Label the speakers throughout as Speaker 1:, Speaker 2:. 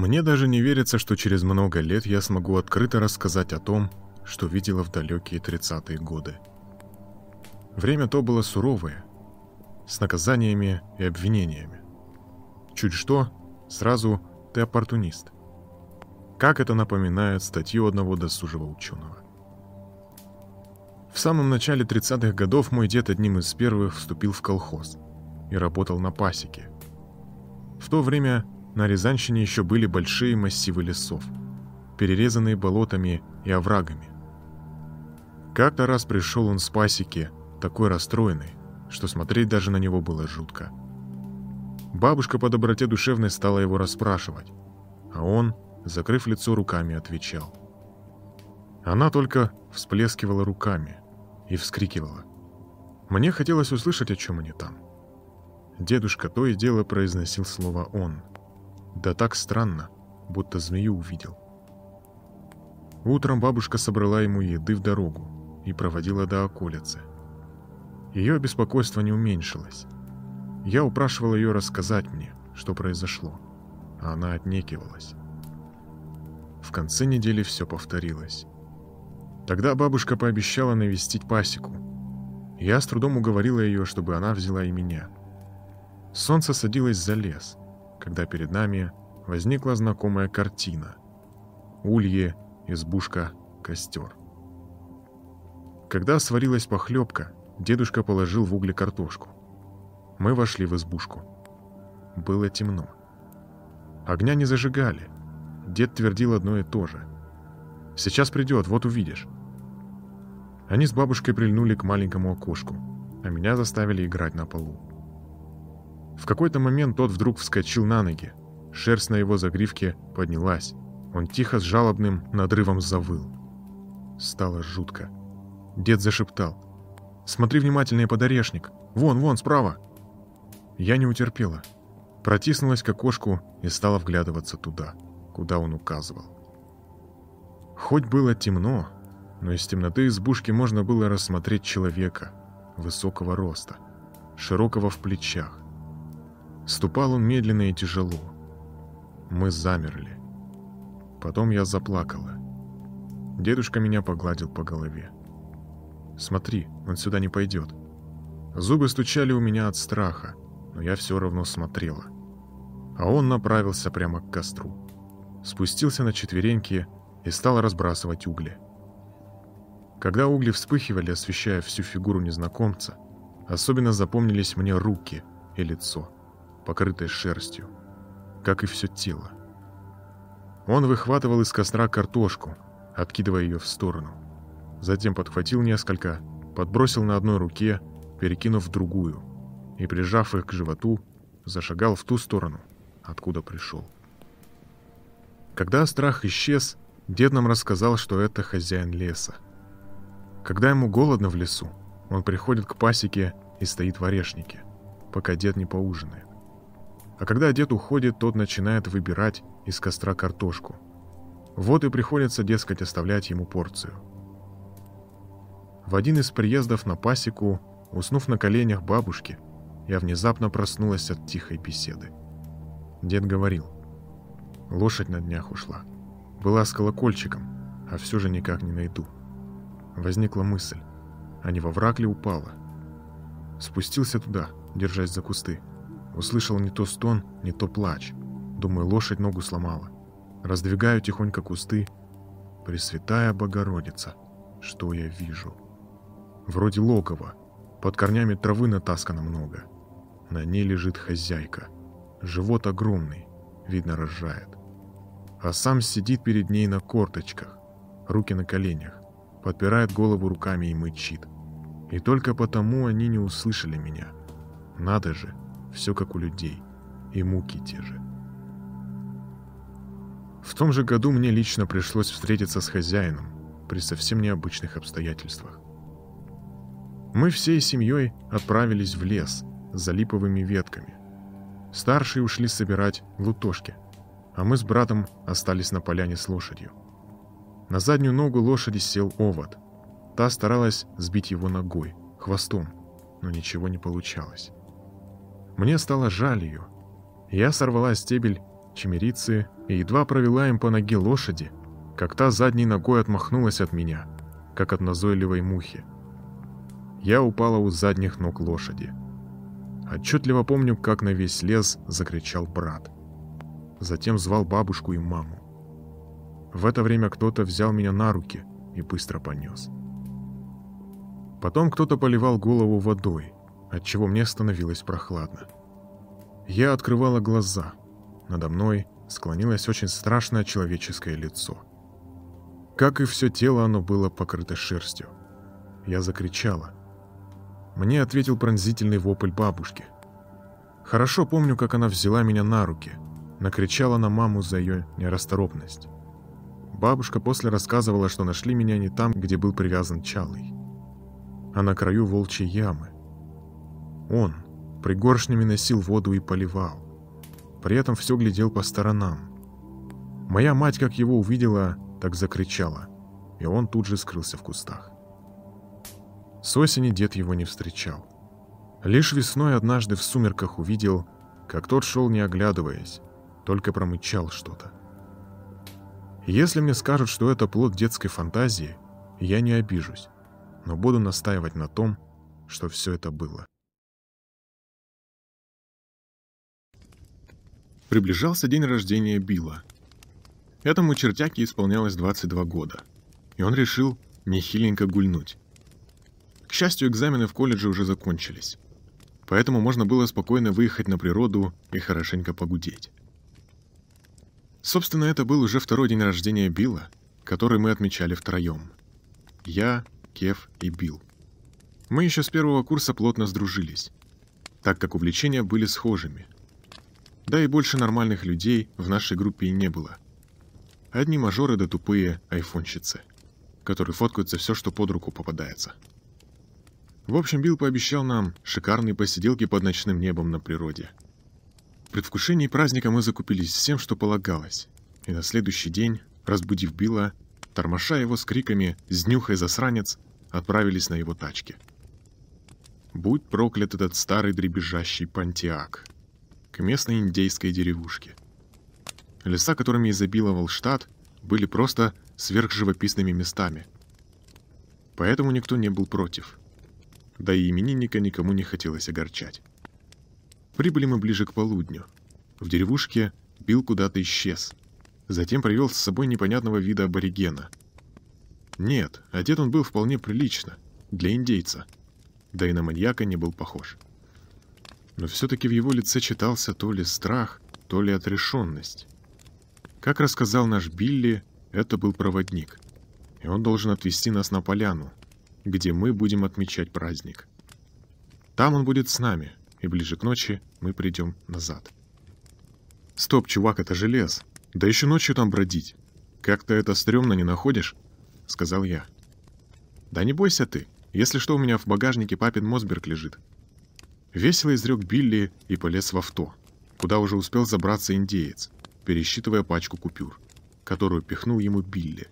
Speaker 1: Мне даже не верится, что через много лет я смогу открыто рассказать о том, что видела в далекие 30-е годы. Время то было суровое, с наказаниями и обвинениями. Чуть что, сразу ты оппортунист. Как это напоминает статью одного досужего ученого. В самом начале 30-х годов мой дед одним из первых вступил в колхоз и работал на пасеке. В то время на Рязанщине еще были большие массивы лесов, перерезанные болотами и оврагами. Как-то раз пришел он с пасеки, такой расстроенный, что смотреть даже на него было жутко. Бабушка по доброте душевной стала его расспрашивать, а он, закрыв лицо руками, отвечал. Она только всплескивала руками и вскрикивала. Мне хотелось услышать, о чем они там. Дедушка то и дело произносил слово «он», да так странно, будто змею увидел. Утром бабушка собрала ему еды в дорогу и проводила до околицы. Ее беспокойство не уменьшилось. Я упрашивал ее рассказать мне, что произошло, а она отнекивалась. В конце недели все повторилось. Тогда бабушка пообещала навестить пасеку. Я с трудом уговорила ее, чтобы она взяла и меня. Солнце садилось за лес когда перед нами возникла знакомая картина. Улье, избушка, костер. Когда сварилась похлебка, дедушка положил в угли картошку. Мы вошли в избушку. Было темно. Огня не зажигали. Дед твердил одно и то же. «Сейчас придет, вот увидишь». Они с бабушкой прильнули к маленькому окошку, а меня заставили играть на полу. В какой-то момент тот вдруг вскочил на ноги. Шерсть на его загривке поднялась. Он тихо с жалобным надрывом завыл. Стало жутко. Дед зашептал. «Смотри внимательнее под орешник. Вон, вон, справа!» Я не утерпела. Протиснулась к окошку и стала вглядываться туда, куда он указывал. Хоть было темно, но из темноты избушки можно было рассмотреть человека высокого роста, широкого в плечах, Ступал он медленно и тяжело. Мы замерли. Потом я заплакала. Дедушка меня погладил по голове. «Смотри, он сюда не пойдет». Зубы стучали у меня от страха, но я все равно смотрела. А он направился прямо к костру. Спустился на четвереньки и стал разбрасывать угли. Когда угли вспыхивали, освещая всю фигуру незнакомца, особенно запомнились мне руки и лицо покрытое шерстью, как и все тело. Он выхватывал из костра картошку, откидывая ее в сторону. Затем подхватил несколько, подбросил на одной руке, перекинув в другую, и, прижав их к животу, зашагал в ту сторону, откуда пришел. Когда страх исчез, дед нам рассказал, что это хозяин леса. Когда ему голодно в лесу, он приходит к пасеке и стоит в орешнике, пока дед не поужинает. А когда дед уходит, тот начинает выбирать из костра картошку. Вот и приходится, дескать, оставлять ему порцию. В один из приездов на пасеку, уснув на коленях бабушки, я внезапно проснулась от тихой беседы. Дед говорил, лошадь на днях ушла. Была с колокольчиком, а все же никак не найду. Возникла мысль, а не во враг ли упала? Спустился туда, держась за кусты. Услышал не то стон, не то плач. Думаю, лошадь ногу сломала. Раздвигаю тихонько кусты. Пресвятая Богородица, что я вижу? Вроде логова. Под корнями травы натаскано много. На ней лежит хозяйка. Живот огромный, видно, рожает. А сам сидит перед ней на корточках, руки на коленях, подпирает голову руками и мычит. И только потому они не услышали меня. Надо же, все как у людей, и муки те же. В том же году мне лично пришлось встретиться с хозяином при совсем необычных обстоятельствах. Мы всей семьей отправились в лес за липовыми ветками. Старшие ушли собирать лутошки, а мы с братом остались на поляне с лошадью. На заднюю ногу лошади сел овод. Та старалась сбить его ногой, хвостом, но ничего не получалось. Мне стало жаль ее. Я сорвала стебель чемерицы и едва провела им по ноге лошади, как та задней ногой отмахнулась от меня, как от назойливой мухи. Я упала у задних ног лошади. Отчетливо помню, как на весь лес закричал брат. Затем звал бабушку и маму. В это время кто-то взял меня на руки и быстро понес. Потом кто-то поливал голову водой, отчего мне становилось прохладно. Я открывала глаза. Надо мной склонилось очень страшное человеческое лицо. Как и все тело, оно было покрыто шерстью. Я закричала. Мне ответил пронзительный вопль бабушки. Хорошо помню, как она взяла меня на руки, накричала на маму за ее нерасторопность. Бабушка после рассказывала, что нашли меня не там, где был привязан Чалый, а на краю волчьей ямы. Он пригоршнями носил воду и поливал. При этом все глядел по сторонам. Моя мать, как его увидела, так закричала, и он тут же скрылся в кустах. С осени дед его не встречал. Лишь весной однажды в сумерках увидел, как тот шел не оглядываясь, только промычал что-то. Если мне скажут, что это плод детской фантазии, я не обижусь, но буду настаивать на том, что все это было. Приближался день рождения Билла. Этому чертяке исполнялось 22 года, и он решил нехиленько гульнуть. К счастью, экзамены в колледже уже закончились, поэтому можно было спокойно выехать на природу и хорошенько погудеть. Собственно, это был уже второй день рождения Билла, который мы отмечали втроем. Я, Кев и Билл. Мы еще с первого курса плотно сдружились, так как увлечения были схожими. Да и больше нормальных людей в нашей группе и не было. Одни мажоры да тупые айфонщицы, которые фоткаются все, что под руку попадается. В общем, Билл пообещал нам шикарные посиделки под ночным небом на природе – в предвкушении праздника мы закупились всем, что полагалось, и на следующий день, разбудив Билла, тормоша его с криками «Сднюхай, засранец!», отправились на его тачке. Будь проклят этот старый дребезжащий пантиак к местной индейской деревушке. Леса, которыми изобиловал штат, были просто сверхживописными местами. Поэтому никто не был против. Да и именинника никому не хотелось огорчать. Прибыли мы ближе к полудню. В деревушке Билл куда-то исчез. Затем привел с собой непонятного вида аборигена. Нет, одет он был вполне прилично, для индейца. Да и на маньяка не был похож. Но все-таки в его лице читался то ли страх, то ли отрешенность. Как рассказал наш Билли, это был проводник. И он должен отвезти нас на поляну, где мы будем отмечать праздник. Там он будет с нами, и ближе к ночи мы придем назад. «Стоп, чувак, это же лес. Да еще ночью там бродить. Как-то это стрёмно не находишь?» — сказал я. «Да не бойся ты. Если что, у меня в багажнике папин Мосберг лежит». Весело изрек Билли и полез в авто, куда уже успел забраться индеец, пересчитывая пачку купюр, которую пихнул ему Билли.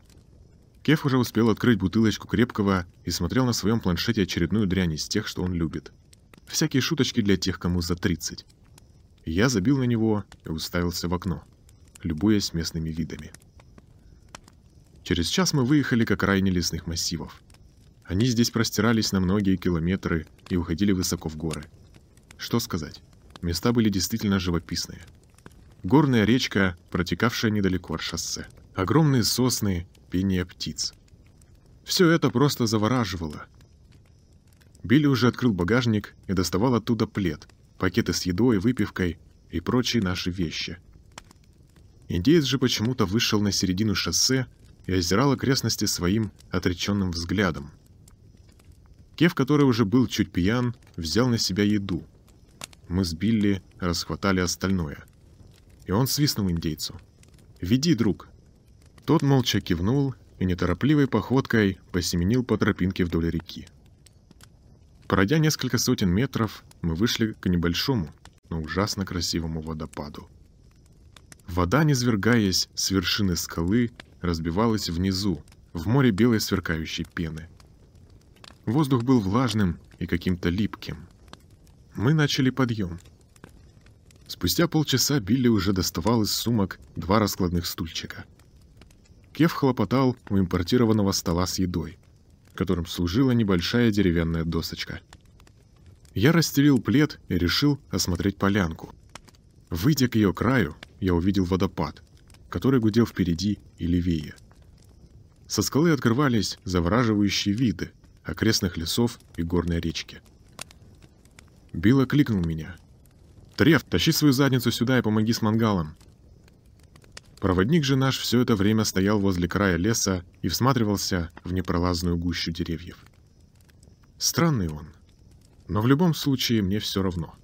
Speaker 1: Кеф уже успел открыть бутылочку крепкого и смотрел на своем планшете очередную дрянь из тех, что он любит — Всякие шуточки для тех, кому за 30. Я забил на него и уставился в окно, любуясь местными видами. Через час мы выехали к окраине лесных массивов. Они здесь простирались на многие километры и уходили высоко в горы. Что сказать, места были действительно живописные. Горная речка, протекавшая недалеко от шоссе. Огромные сосны, пение птиц. Все это просто завораживало – Билли уже открыл багажник и доставал оттуда плед, пакеты с едой, выпивкой и прочие наши вещи. Индеец же почему-то вышел на середину шоссе и озирал окрестности своим отреченным взглядом. Кев, который уже был чуть пьян, взял на себя еду. Мы с Билли расхватали остальное. И он свистнул индейцу. «Веди, друг!» Тот молча кивнул и неторопливой походкой посеменил по тропинке вдоль реки. Пройдя несколько сотен метров, мы вышли к небольшому, но ужасно красивому водопаду. Вода, низвергаясь с вершины скалы, разбивалась внизу, в море белой сверкающей пены. Воздух был влажным и каким-то липким. Мы начали подъем. Спустя полчаса Билли уже доставал из сумок два раскладных стульчика. Кев хлопотал у импортированного стола с едой, которым служила небольшая деревянная досочка. Я расстелил плед и решил осмотреть полянку. Выйдя к ее краю, я увидел водопад, который гудел впереди и левее. Со скалы открывались завораживающие виды окрестных лесов и горной речки. Билла кликнул меня. «Треф, тащи свою задницу сюда и помоги с мангалом». Проводник же наш все это время стоял возле края леса и всматривался в непролазную гущу деревьев. Странный он. Но в любом случае мне все равно.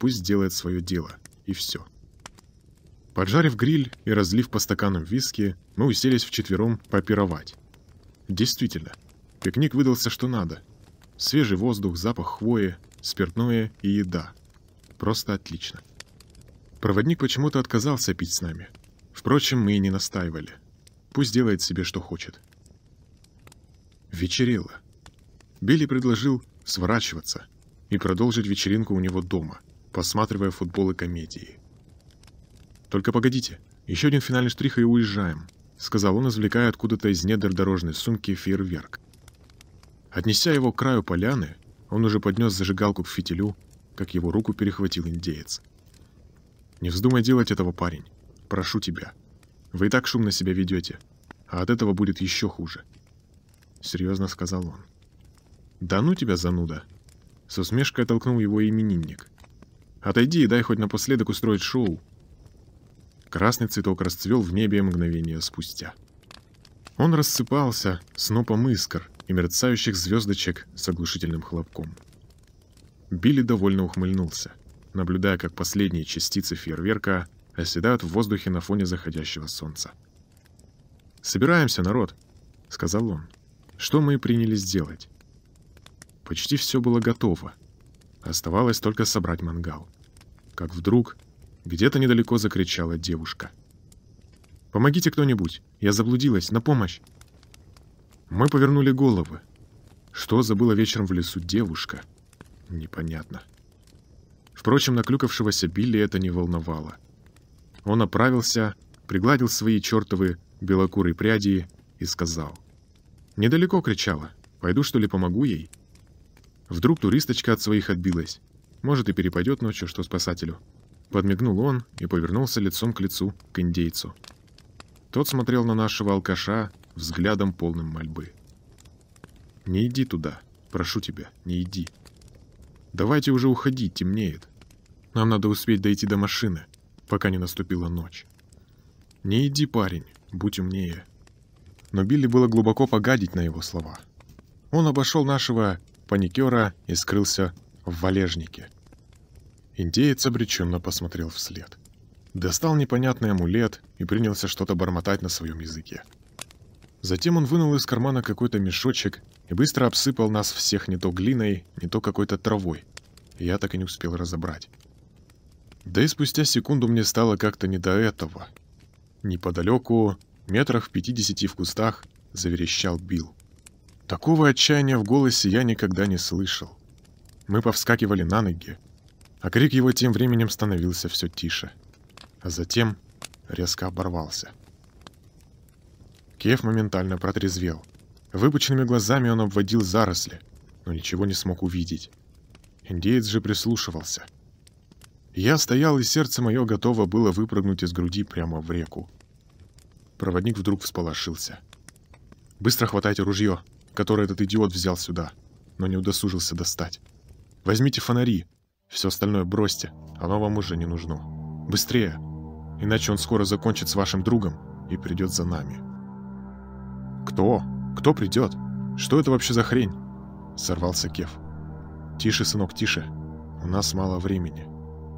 Speaker 1: Пусть делает свое дело, и все. Поджарив гриль и разлив по стаканам виски, мы уселись вчетвером попировать. Действительно, пикник выдался что надо. Свежий воздух, запах хвои, спиртное и еда. Просто отлично. Проводник почему-то отказался пить с нами. Впрочем, мы и не настаивали. Пусть делает себе, что хочет. Вечерело. Билли предложил сворачиваться и продолжить вечеринку у него дома, посматривая футбол и комедии. «Только погодите, еще один финальный штрих и уезжаем», сказал он, извлекая откуда-то из недр дорожной сумки фейерверк. Отнеся его к краю поляны, он уже поднес зажигалку к фитилю, как его руку перехватил индеец. «Не вздумай делать этого, парень. Прошу тебя. Вы и так шумно себя ведете, а от этого будет еще хуже». Серьезно сказал он. «Да ну тебя, зануда!» С усмешкой оттолкнул его именинник. «Отойди и дай хоть напоследок устроить шоу». Красный цветок расцвел в небе мгновение спустя. Он рассыпался снопом искр и мерцающих звездочек с оглушительным хлопком. Билли довольно ухмыльнулся, наблюдая, как последние частицы фейерверка оседают в воздухе на фоне заходящего солнца. «Собираемся, народ», — сказал он. «Что мы и принялись делать?» Почти все было готово. Оставалось только собрать мангал. Как вдруг где-то недалеко закричала девушка. «Помогите кто-нибудь! Я заблудилась! На помощь!» Мы повернули головы. Что забыла вечером в лесу девушка? Непонятно. Впрочем, наклюкавшегося Билли это не волновало. Он оправился, пригладил свои чертовы белокурые пряди и сказал. «Недалеко кричала. Пойду, что ли, помогу ей?» Вдруг туристочка от своих отбилась. Может, и перепадет ночью, что спасателю. Подмигнул он и повернулся лицом к лицу к индейцу. Тот смотрел на нашего алкаша взглядом полным мольбы. «Не иди туда. Прошу тебя, не иди. Давайте уже уходить, темнеет. Нам надо успеть дойти до машины, пока не наступила ночь. Не иди, парень, будь умнее». Но Билли было глубоко погадить на его слова. Он обошел нашего паникера и скрылся в валежнике. Индеец обреченно посмотрел вслед. Достал непонятный амулет и принялся что-то бормотать на своем языке. Затем он вынул из кармана какой-то мешочек и быстро обсыпал нас всех не то глиной, не то какой-то травой. Я так и не успел разобрать. Да и спустя секунду мне стало как-то не до этого. Неподалеку, метрах в пятидесяти в кустах, заверещал Билл. Такого отчаяния в голосе я никогда не слышал. Мы повскакивали на ноги, а крик его тем временем становился все тише. А затем резко оборвался. Кев моментально протрезвел. Выпученными глазами он обводил заросли, но ничего не смог увидеть. Индеец же прислушивался. Я стоял, и сердце мое готово было выпрыгнуть из груди прямо в реку. Проводник вдруг всполошился. «Быстро хватайте ружье!» который этот идиот взял сюда, но не удосужился достать. Возьмите фонари, все остальное бросьте, оно вам уже не нужно. Быстрее, иначе он скоро закончит с вашим другом и придет за нами. Кто? Кто придет? Что это вообще за хрень? Сорвался Кев. Тише, сынок, тише. У нас мало времени.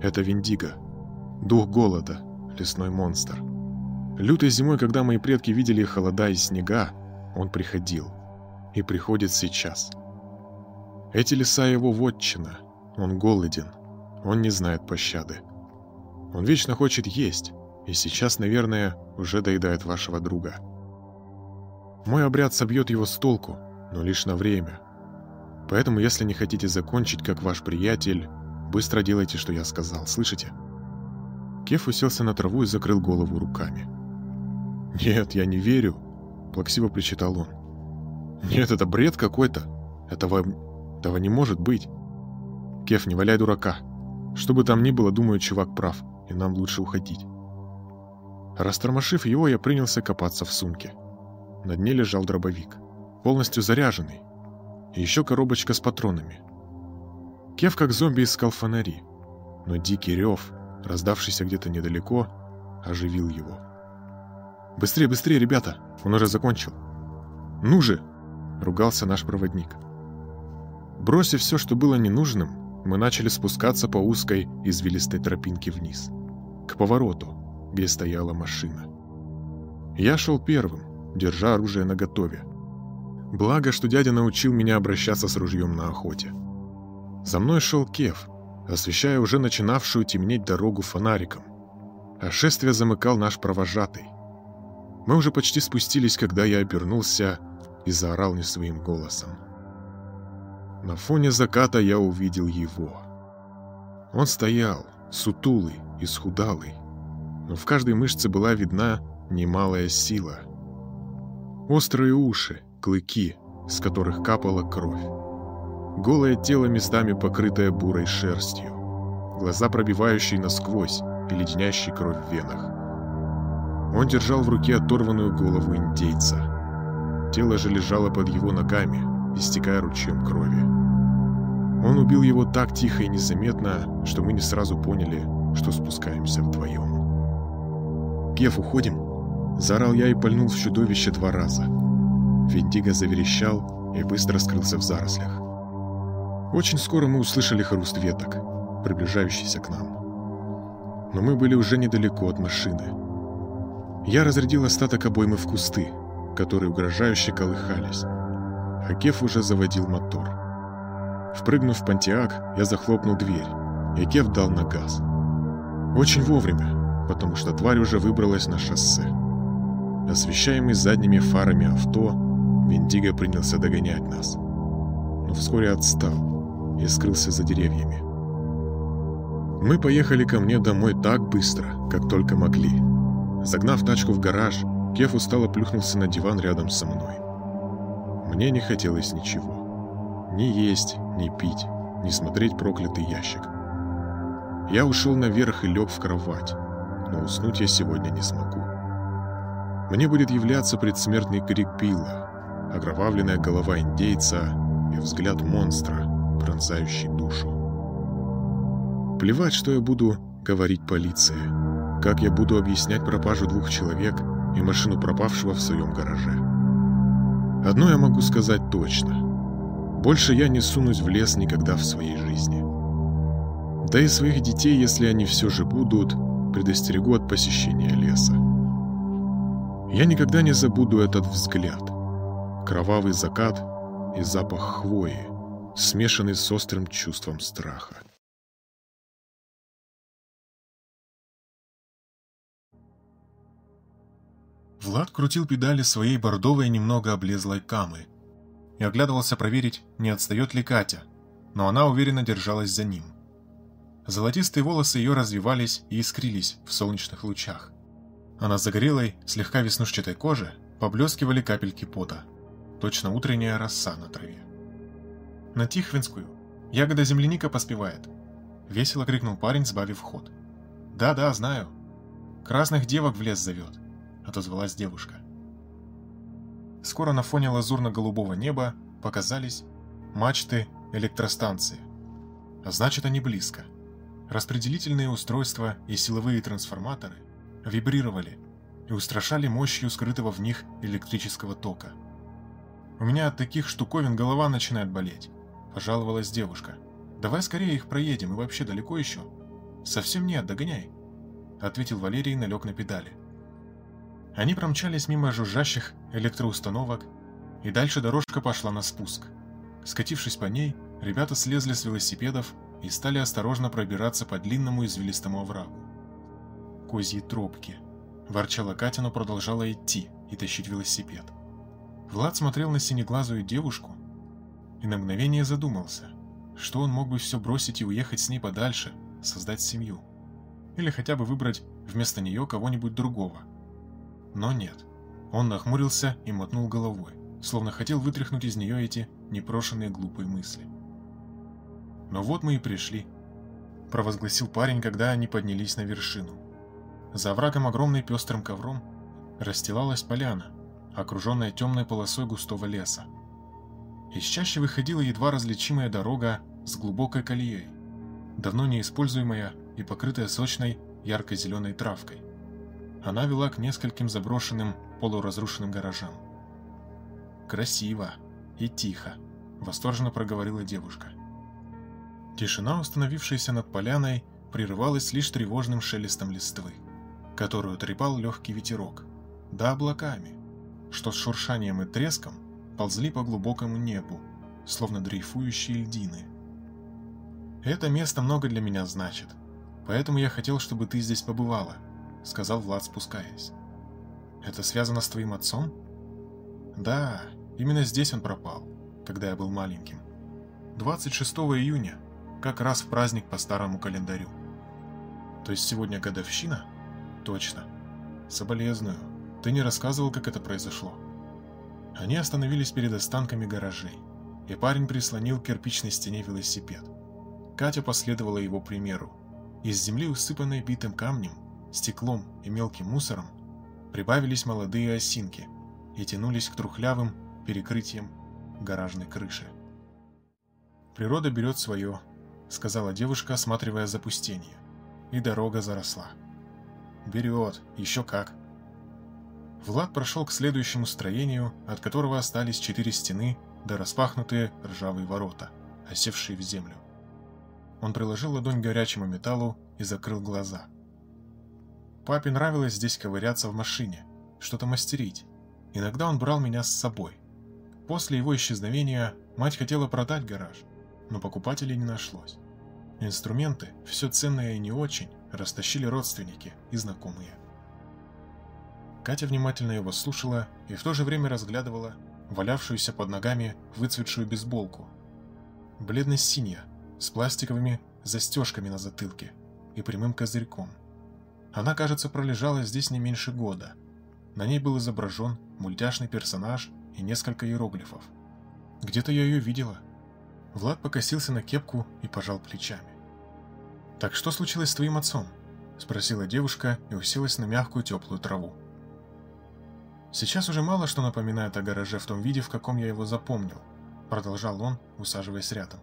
Speaker 1: Это Виндиго. Дух голода. Лесной монстр. Лютой зимой, когда мои предки видели холода и снега, он приходил и приходит сейчас. Эти леса его вотчина. Он голоден. Он не знает пощады. Он вечно хочет есть, и сейчас, наверное, уже доедает вашего друга. Мой обряд собьет его с толку, но лишь на время. Поэтому, если не хотите закончить, как ваш приятель, быстро делайте, что я сказал, слышите? Кеф уселся на траву и закрыл голову руками. «Нет, я не верю», — плаксиво причитал он. «Нет, это бред какой-то. Этого... этого не может быть. Кеф, не валяй дурака. Что бы там ни было, думаю, чувак прав, и нам лучше уходить». Растормошив его, я принялся копаться в сумке. На дне лежал дробовик, полностью заряженный, и еще коробочка с патронами. Кев как зомби искал фонари, но дикий рев, раздавшийся где-то недалеко, оживил его. «Быстрее, быстрее, ребята! Он уже закончил!» «Ну же!» — ругался наш проводник. Бросив все, что было ненужным, мы начали спускаться по узкой извилистой тропинке вниз, к повороту, где стояла машина. Я шел первым, держа оружие наготове. Благо, что дядя научил меня обращаться с ружьем на охоте. За мной шел Кев, освещая уже начинавшую темнеть дорогу фонариком. А шествие замыкал наш провожатый. Мы уже почти спустились, когда я обернулся и заорал не своим голосом. На фоне заката я увидел его. Он стоял, сутулый и схудалый, но в каждой мышце была видна немалая сила. Острые уши, клыки, с которых капала кровь. Голое тело местами покрытое бурой шерстью. Глаза пробивающие насквозь и леденящие кровь в венах. Он держал в руке оторванную голову индейца. Тело же лежало под его ногами, истекая ручьем крови. Он убил его так тихо и незаметно, что мы не сразу поняли, что спускаемся вдвоем. «Геф, уходим!» Заорал я и пальнул в чудовище два раза. Виндиго заверещал и быстро скрылся в зарослях. Очень скоро мы услышали хруст веток, приближающийся к нам. Но мы были уже недалеко от машины. Я разрядил остаток обоймы в кусты, которые угрожающе колыхались. А Кеф уже заводил мотор. Впрыгнув в Пантиак, я захлопнул дверь, и Кеф дал на газ. Очень вовремя, потому что тварь уже выбралась на шоссе. Освещаемый задними фарами авто, Виндиго принялся догонять нас. Но вскоре отстал и скрылся за деревьями. Мы поехали ко мне домой так быстро, как только могли. Загнав тачку в гараж, Кеф устало плюхнулся на диван рядом со мной. Мне не хотелось ничего. Ни есть, ни пить, ни смотреть проклятый ящик. Я ушел наверх и лег в кровать, но уснуть я сегодня не смогу. Мне будет являться предсмертный крик Билла, окровавленная голова индейца и взгляд монстра, пронзающий душу. Плевать, что я буду говорить полиции, как я буду объяснять пропажу двух человек и машину пропавшего в своем гараже. Одно я могу сказать точно. Больше я не сунусь в лес никогда в своей жизни. Да и своих детей, если они все же будут, предостерегу от посещения леса. Я никогда не забуду этот взгляд – кровавый закат и запах хвои, смешанный с острым чувством страха. Влад крутил педали своей бордовой немного облезлой камы и оглядывался проверить, не отстает ли Катя, но она уверенно держалась за ним. Золотистые волосы ее развивались и искрились в солнечных лучах, а на загорелой, слегка веснушчатой коже поблескивали капельки пота точно утренняя роса на траве. «На Тихвинскую! Ягода земляника поспевает!» Весело крикнул парень, сбавив ход. «Да-да, знаю. Красных девок в лес зовет», — отозвалась девушка. Скоро на фоне лазурно-голубого неба показались мачты электростанции. А значит, они близко. Распределительные устройства и силовые трансформаторы вибрировали и устрашали мощью скрытого в них электрического тока. У меня от таких штуковин голова начинает болеть», – пожаловалась девушка. «Давай скорее их проедем, и вообще далеко еще». «Совсем нет, догоняй», – ответил Валерий и налег на педали. Они промчались мимо жужжащих электроустановок, и дальше дорожка пошла на спуск. Скатившись по ней, ребята слезли с велосипедов и стали осторожно пробираться по длинному извилистому оврагу. «Козьи тропки», – ворчала Катя, но продолжала идти и тащить велосипед. Влад смотрел на синеглазую девушку и на мгновение задумался, что он мог бы все бросить и уехать с ней подальше, создать семью. или хотя бы выбрать вместо нее кого-нибудь другого. Но нет. Он нахмурился и мотнул головой, словно хотел вытряхнуть из нее эти непрошенные глупые мысли. «Но вот мы и пришли», — провозгласил парень, когда они поднялись на вершину. За врагом огромной пестрым ковром расстилалась поляна, окруженная темной полосой густого леса. Из чаще выходила едва различимая дорога с глубокой колеей, давно неиспользуемая и покрытая сочной ярко-зеленой травкой. Она вела к нескольким заброшенным полуразрушенным гаражам. «Красиво и тихо», — восторженно проговорила девушка. Тишина, установившаяся над поляной, прерывалась лишь тревожным шелестом листвы, которую трепал легкий ветерок, да облаками, что с шуршанием и треском ползли по глубокому небу, словно дрейфующие льдины. «Это место много для меня значит, поэтому я хотел, чтобы ты здесь побывала», — сказал Влад, спускаясь. «Это связано с твоим отцом?» «Да, именно здесь он пропал, когда я был маленьким. 26 июня, как раз в праздник по старому календарю. То есть сегодня годовщина? Точно. Соболезную. Ты не рассказывал, как это произошло?» Они остановились перед останками гаражей, и парень прислонил к кирпичной стене велосипед. Катя последовала его примеру. Из земли, усыпанной битым камнем, стеклом и мелким мусором, прибавились молодые осинки и тянулись к трухлявым перекрытиям гаражной крыши. «Природа берет свое», — сказала девушка, осматривая запустение. И дорога заросла. «Берет, еще как», Влад прошел к следующему строению, от которого остались четыре стены да распахнутые ржавые ворота, осевшие в землю. Он приложил ладонь к горячему металлу и закрыл глаза. Папе нравилось здесь ковыряться в машине, что-то мастерить. Иногда он брал меня с собой. После его исчезновения мать хотела продать гараж, но покупателей не нашлось. Инструменты, все ценное и не очень, растащили родственники и знакомые. Катя внимательно его слушала и в то же время разглядывала валявшуюся под ногами выцветшую бейсболку. Бледно-синяя, с пластиковыми застежками на затылке и прямым козырьком. Она, кажется, пролежала здесь не меньше года. На ней был изображен мультяшный персонаж и несколько иероглифов. Где-то я ее видела. Влад покосился на кепку и пожал плечами. «Так что случилось с твоим отцом?» – спросила девушка и уселась на мягкую теплую траву. Сейчас уже мало что напоминает о гараже в том виде, в каком я его запомнил, продолжал он, усаживаясь рядом.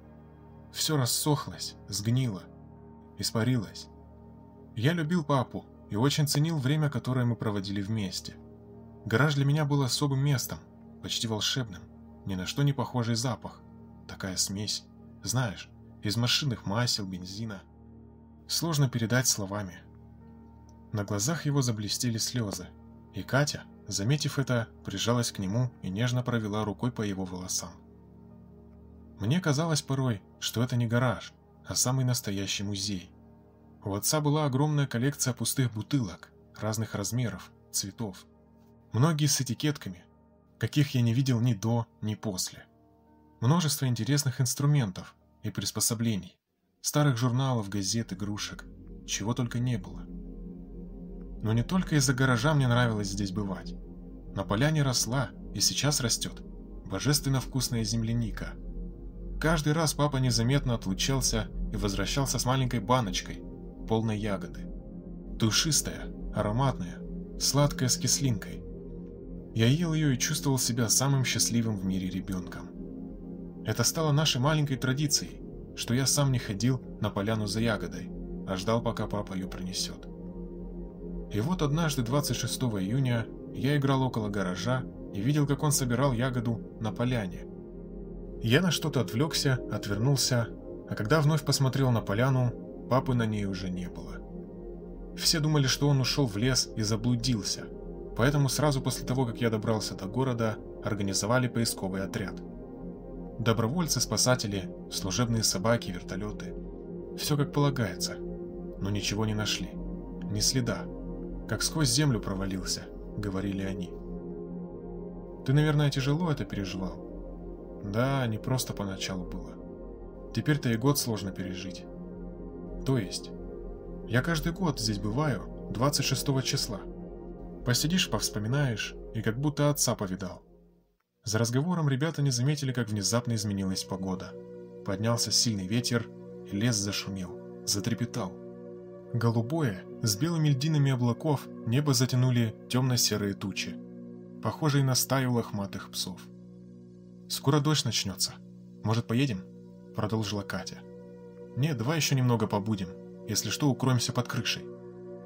Speaker 1: Все рассохлось, сгнило, испарилось. Я любил папу и очень ценил время, которое мы проводили вместе. Гараж для меня был особым местом, почти волшебным, ни на что не похожий запах. Такая смесь, знаешь, из машинных масел, бензина. Сложно передать словами. На глазах его заблестели слезы, и Катя, Заметив это, прижалась к нему и нежно провела рукой по его волосам. Мне казалось порой, что это не гараж, а самый настоящий музей. У отца была огромная коллекция пустых бутылок, разных размеров, цветов. Многие с этикетками, каких я не видел ни до, ни после. Множество интересных инструментов и приспособлений, старых журналов, газет, игрушек, чего только не было. Но не только из-за гаража мне нравилось здесь бывать. На поляне росла и сейчас растет божественно вкусная земляника. Каждый раз папа незаметно отлучался и возвращался с маленькой баночкой, полной ягоды. Душистая, ароматная, сладкая с кислинкой. Я ел ее и чувствовал себя самым счастливым в мире ребенком. Это стало нашей маленькой традицией, что я сам не ходил на поляну за ягодой, а ждал, пока папа ее принесет. И вот однажды, 26 июня, я играл около гаража и видел, как он собирал ягоду на поляне. Я на что-то отвлекся, отвернулся, а когда вновь посмотрел на поляну, папы на ней уже не было. Все думали, что он ушел в лес и заблудился, поэтому сразу после того, как я добрался до города, организовали поисковый отряд. Добровольцы, спасатели, служебные собаки, вертолеты. Все как полагается, но ничего не нашли. Ни следа как сквозь землю провалился», — говорили они. «Ты, наверное, тяжело это переживал?» «Да, не просто поначалу было. Теперь-то и год сложно пережить». «То есть?» Я каждый год здесь бываю, 26 числа. Посидишь, повспоминаешь, и как будто отца повидал. За разговором ребята не заметили, как внезапно изменилась погода. Поднялся сильный ветер, и лес зашумел, затрепетал. Голубое, с белыми льдинами облаков, небо затянули темно-серые тучи, похожие на стаю лохматых псов. «Скоро дождь начнется. Может, поедем?» – продолжила Катя. «Нет, давай еще немного побудем. Если что, укроемся под крышей».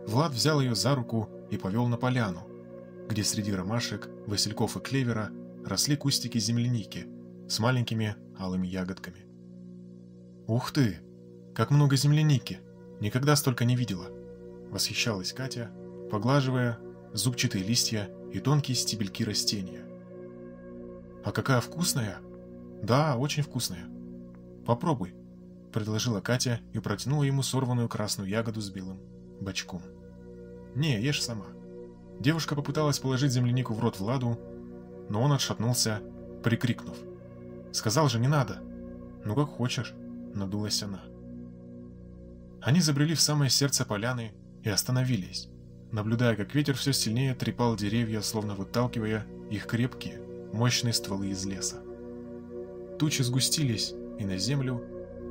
Speaker 1: Влад взял ее за руку и повел на поляну, где среди ромашек, васильков и клевера росли кустики земляники с маленькими алыми ягодками. «Ух ты! Как много земляники! Никогда столько не видела!» Восхищалась Катя, поглаживая зубчатые листья и тонкие стебельки растения. «А какая вкусная!» «Да, очень вкусная!» «Попробуй!» — предложила Катя и протянула ему сорванную красную ягоду с белым бочком. «Не, ешь сама!» Девушка попыталась положить землянику в рот Владу, но он отшатнулся, прикрикнув. «Сказал же, не надо!» «Ну как хочешь!» — надулась она. Они забрели в самое сердце поляны и остановились, наблюдая, как ветер все сильнее трепал деревья, словно выталкивая их крепкие, мощные стволы из леса. Тучи сгустились, и на землю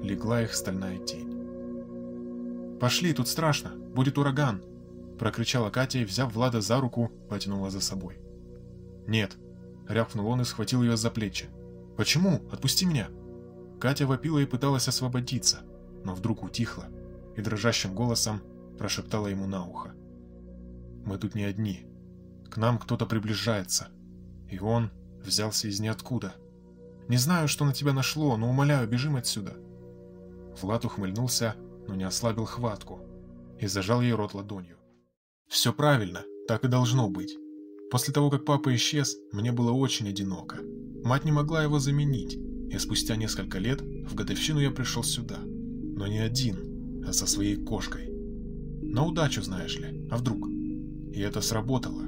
Speaker 1: легла их стальная тень. «Пошли, тут страшно, будет ураган!» прокричала Катя и, взяв Влада за руку, потянула за собой. «Нет!» — рявкнул он и схватил ее за плечи. «Почему? Отпусти меня!» Катя вопила и пыталась освободиться, но вдруг утихла и дрожащим голосом прошептала ему на ухо. «Мы тут не одни. К нам кто-то приближается. И он взялся из ниоткуда. Не знаю, что на тебя нашло, но умоляю, бежим отсюда!» Влад ухмыльнулся, но не ослабил хватку и зажал ей рот ладонью. Все правильно, так и должно быть. После того, как папа исчез, мне было очень одиноко. Мать не могла его заменить, и спустя несколько лет в годовщину я пришел сюда. Но не один, а со своей кошкой. На удачу, знаешь ли, а вдруг? И это сработало.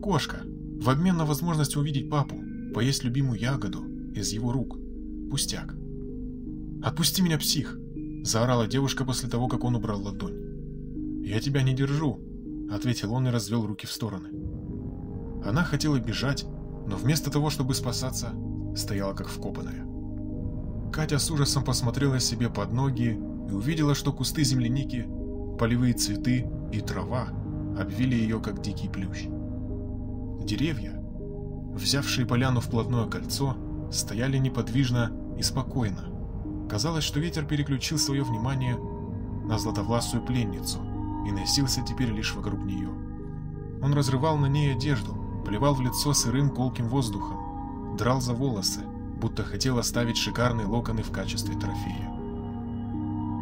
Speaker 1: Кошка, в обмен на возможность увидеть папу, поесть любимую ягоду из его рук. Пустяк. «Отпусти меня, псих!» – заорала девушка после того, как он убрал ладонь. «Я тебя не держу!» — ответил он и развел руки в стороны. Она хотела бежать, но вместо того, чтобы спасаться, стояла как вкопанная. Катя с ужасом посмотрела себе под ноги и увидела, что кусты земляники, полевые цветы и трава обвили ее, как дикий плющ. Деревья, взявшие поляну в плотное кольцо, стояли неподвижно и спокойно. Казалось, что ветер переключил свое внимание на златовласую пленницу — и носился теперь лишь вокруг нее. Он разрывал на ней одежду, плевал в лицо сырым колким воздухом, драл за волосы, будто хотел оставить шикарные локоны в качестве трофея.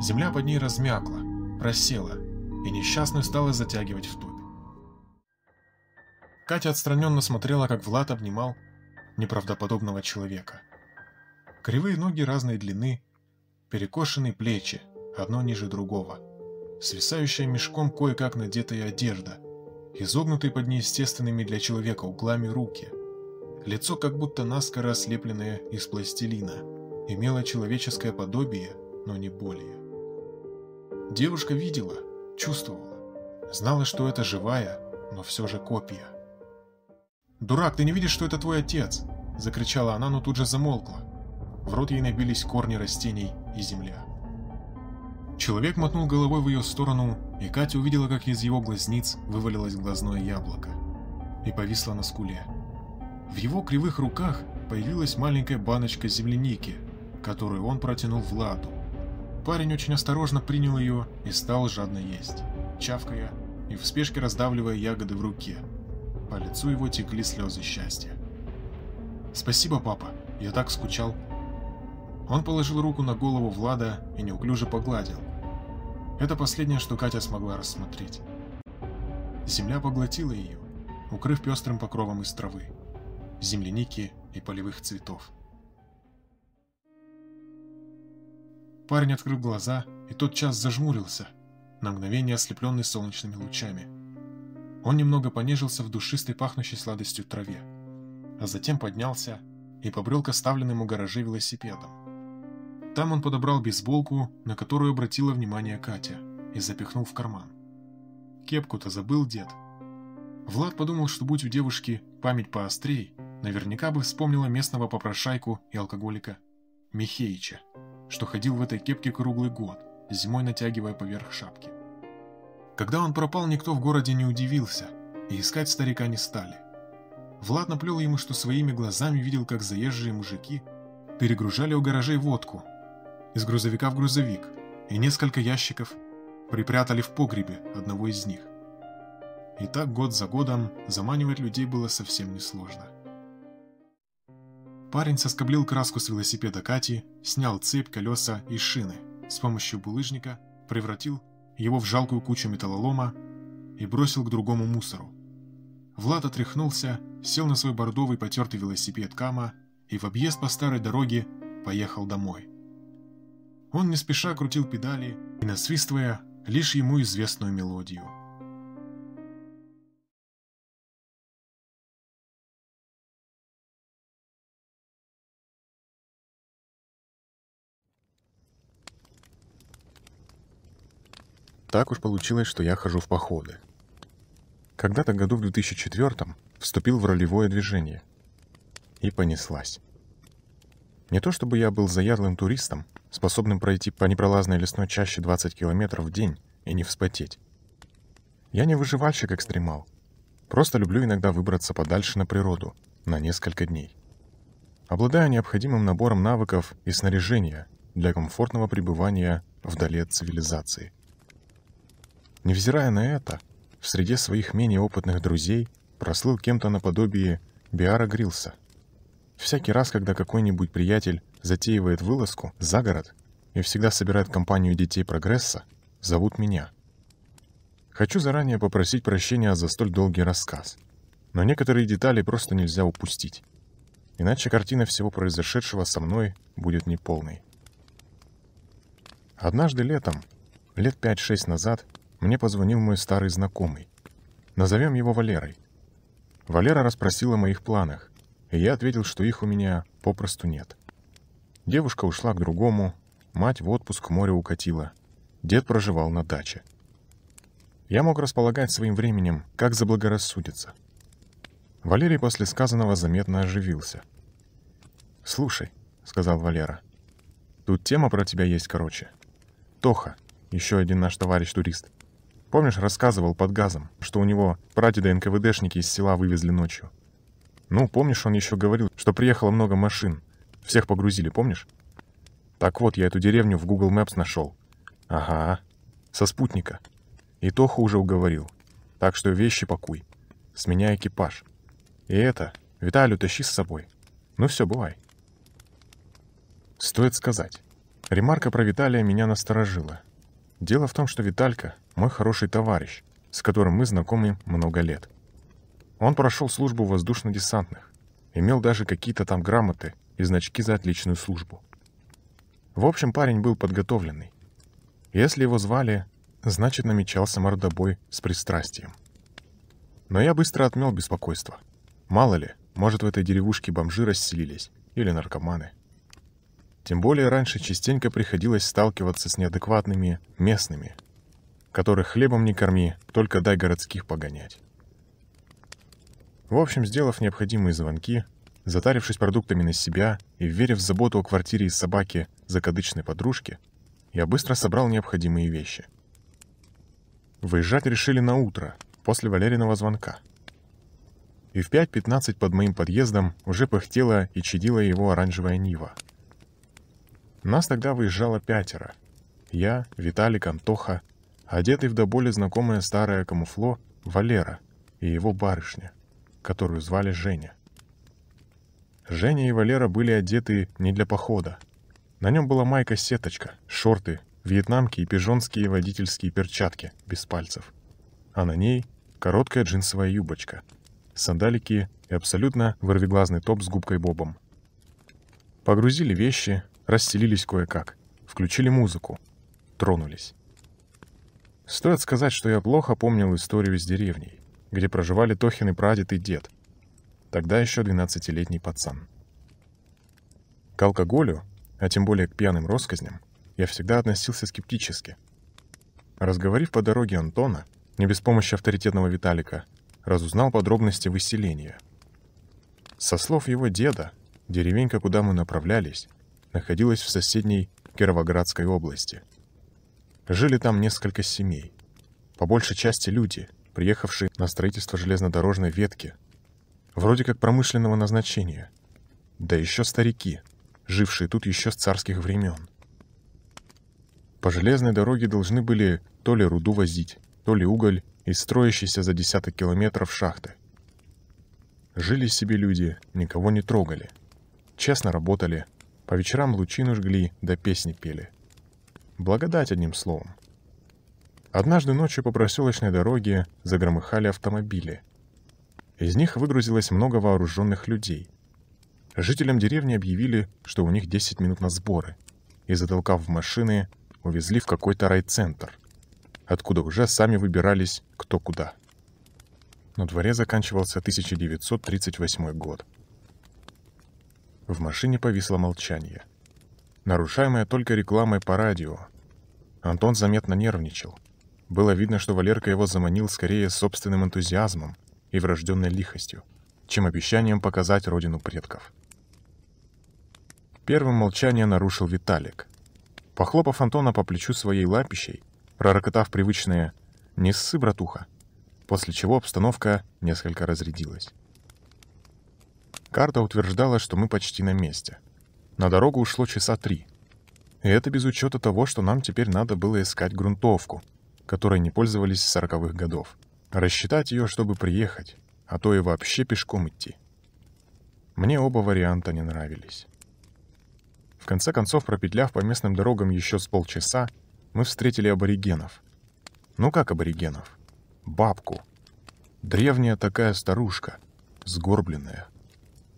Speaker 1: Земля под ней размякла, просела, и несчастную стала затягивать в топь. Катя отстраненно смотрела, как Влад обнимал неправдоподобного человека. Кривые ноги разной длины, перекошенные плечи, одно ниже другого – свисающая мешком кое-как надетая одежда, изогнутые под неестественными для человека углами руки. Лицо как будто наскоро ослепленное из пластилина, имело человеческое подобие, но не более. Девушка видела, чувствовала, знала, что это живая, но все же копия. «Дурак, ты не видишь, что это твой отец?» – закричала она, но тут же замолкла. В рот ей набились корни растений и земля. Человек мотнул головой в ее сторону, и Катя увидела, как из его глазниц вывалилось глазное яблоко и повисло на скуле. В его кривых руках появилась маленькая баночка земляники, которую он протянул Владу. Парень очень осторожно принял ее и стал жадно есть, чавкая и в спешке раздавливая ягоды в руке. По лицу его текли слезы счастья. «Спасибо, папа, я так скучал». Он положил руку на голову Влада и неуклюже погладил, это последнее, что Катя смогла рассмотреть. Земля поглотила ее, укрыв пестрым покровом из травы, земляники и полевых цветов. Парень открыл глаза и тотчас зажмурился, на мгновение ослепленный солнечными лучами. Он немного понежился в душистой пахнущей сладостью траве, а затем поднялся и побрел к оставленному гараже велосипедом. Там он подобрал бейсболку, на которую обратила внимание Катя, и запихнул в карман. Кепку-то забыл дед. Влад подумал, что будь у девушки память поострей, наверняка бы вспомнила местного попрошайку и алкоголика Михеича, что ходил в этой кепке круглый год, зимой натягивая поверх шапки. Когда он пропал, никто в городе не удивился, и искать старика не стали. Влад наплел ему, что своими глазами видел, как заезжие мужики перегружали у гаражей водку из грузовика в грузовик, и несколько ящиков припрятали в погребе одного из них. И так год за годом заманивать людей было совсем несложно. Парень соскоблил краску с велосипеда Кати, снял цепь, колеса и шины, с помощью булыжника превратил его в жалкую кучу металлолома и бросил к другому мусору. Влад отряхнулся, сел на свой бордовый потертый велосипед Кама и в объезд по старой дороге поехал домой. Он не спеша крутил педали и, насвистывая лишь ему известную мелодию. Так уж получилось, что я хожу в походы. Когда-то году в 2004 вступил в ролевое движение. И понеслась. Не то чтобы я был заядлым туристом, способным пройти по непролазной лесной чаще 20 километров в день и не вспотеть. Я не выживальщик-экстремал. Просто люблю иногда выбраться подальше на природу, на несколько дней. Обладаю необходимым набором навыков и снаряжения для комфортного пребывания вдали от цивилизации. Невзирая на это, в среде своих менее опытных друзей прослыл кем-то наподобие Биара Грилса. Всякий раз, когда какой-нибудь приятель затеивает вылазку за город и всегда собирает компанию детей прогресса, зовут меня. Хочу заранее попросить прощения за столь долгий рассказ, но некоторые детали просто нельзя упустить, иначе картина всего произошедшего со мной будет неполной. Однажды летом, лет 5-6 назад, мне позвонил мой старый знакомый. Назовем его Валерой. Валера расспросил о моих планах, и я ответил, что их у меня попросту нет. Девушка ушла к другому, мать в отпуск к морю укатила, дед проживал на даче. Я мог располагать своим временем, как заблагорассудится. Валерий после сказанного заметно оживился. «Слушай», — сказал Валера, — «тут тема про тебя есть короче. Тоха, еще один наш товарищ-турист. Помнишь, рассказывал под газом, что у него прадеда НКВДшники из села вывезли ночью? Ну, помнишь, он еще говорил, что приехало много машин. Всех погрузили, помнишь? Так вот, я эту деревню в Google Maps нашел. Ага, со спутника. И Тоха уже уговорил. Так что вещи пакуй. С меня экипаж. И это, Виталию тащи с собой. Ну все, бывай. Стоит сказать. Ремарка про Виталия меня насторожила. Дело в том, что Виталька — мой хороший товарищ, с которым мы знакомы много лет. Он прошел службу воздушно-десантных, имел даже какие-то там грамоты и значки за отличную службу. В общем, парень был подготовленный. Если его звали, значит намечался мордобой с пристрастием. Но я быстро отмел беспокойство. Мало ли, может в этой деревушке бомжи расселились или наркоманы. Тем более раньше частенько приходилось сталкиваться с неадекватными местными, которых хлебом не корми, только дай городских погонять. В общем, сделав необходимые звонки, затарившись продуктами на себя и верив в заботу о квартире из собаки закадычной подружки, я быстро собрал необходимые вещи. Выезжать решили на утро, после Валериного звонка. И в 5.15 под моим подъездом уже пыхтела и чадила его оранжевая Нива. Нас тогда выезжало пятеро. Я, Виталик, Антоха, одетый в до боли знакомое старое камуфло Валера и его барышня которую звали Женя. Женя и Валера были одеты не для похода. На нем была майка-сеточка, шорты, вьетнамки и пижонские водительские перчатки без пальцев. А на ней короткая джинсовая юбочка, сандалики и абсолютно вырвиглазный топ с губкой-бобом. Погрузили вещи, расстелились кое-как, включили музыку, тронулись. Стоит сказать, что я плохо помнил историю с деревней где проживали Тохин прадед и дед, тогда еще 12-летний пацан. К алкоголю, а тем более к пьяным россказням, я всегда относился скептически. Разговорив по дороге Антона, не без помощи авторитетного Виталика, разузнал подробности выселения. Со слов его деда, деревенька, куда мы направлялись, находилась в соседней Кировоградской области. Жили там несколько семей. По большей части люди, приехавшие на строительство железнодорожной ветки, вроде как промышленного назначения. Да еще старики, жившие тут еще с царских времен. По железной дороге должны были то ли руду возить, то ли уголь из строящейся за десяток километров шахты. Жили себе люди, никого не трогали. Честно работали, по вечерам лучину жгли, да песни пели. Благодать одним словом. Однажды ночью по проселочной дороге загромыхали автомобили. Из них выгрузилось много вооруженных людей. Жителям деревни объявили, что у них 10 минут на сборы, и, затолкав в машины, увезли в какой-то райцентр, откуда уже сами выбирались кто куда. На дворе заканчивался 1938 год. В машине повисло молчание, нарушаемое только рекламой по радио. Антон заметно нервничал. Было видно, что Валерка его заманил скорее собственным энтузиазмом и врожденной лихостью, чем обещанием показать родину предков. Первым молчание нарушил Виталик. Похлопав Антона по плечу своей лапищей, пророкотав привычное «Не ссы, братуха», после чего обстановка несколько разрядилась. Карта утверждала, что мы почти на месте. На дорогу ушло часа три. И это без учета того, что нам теперь надо было искать грунтовку, которой не пользовались с сороковых годов. Рассчитать ее, чтобы приехать, а то и вообще пешком идти. Мне оба варианта не нравились. В конце концов, пропетляв по местным дорогам еще с полчаса, мы встретили аборигенов. Ну как аборигенов? Бабку. Древняя такая старушка, сгорбленная.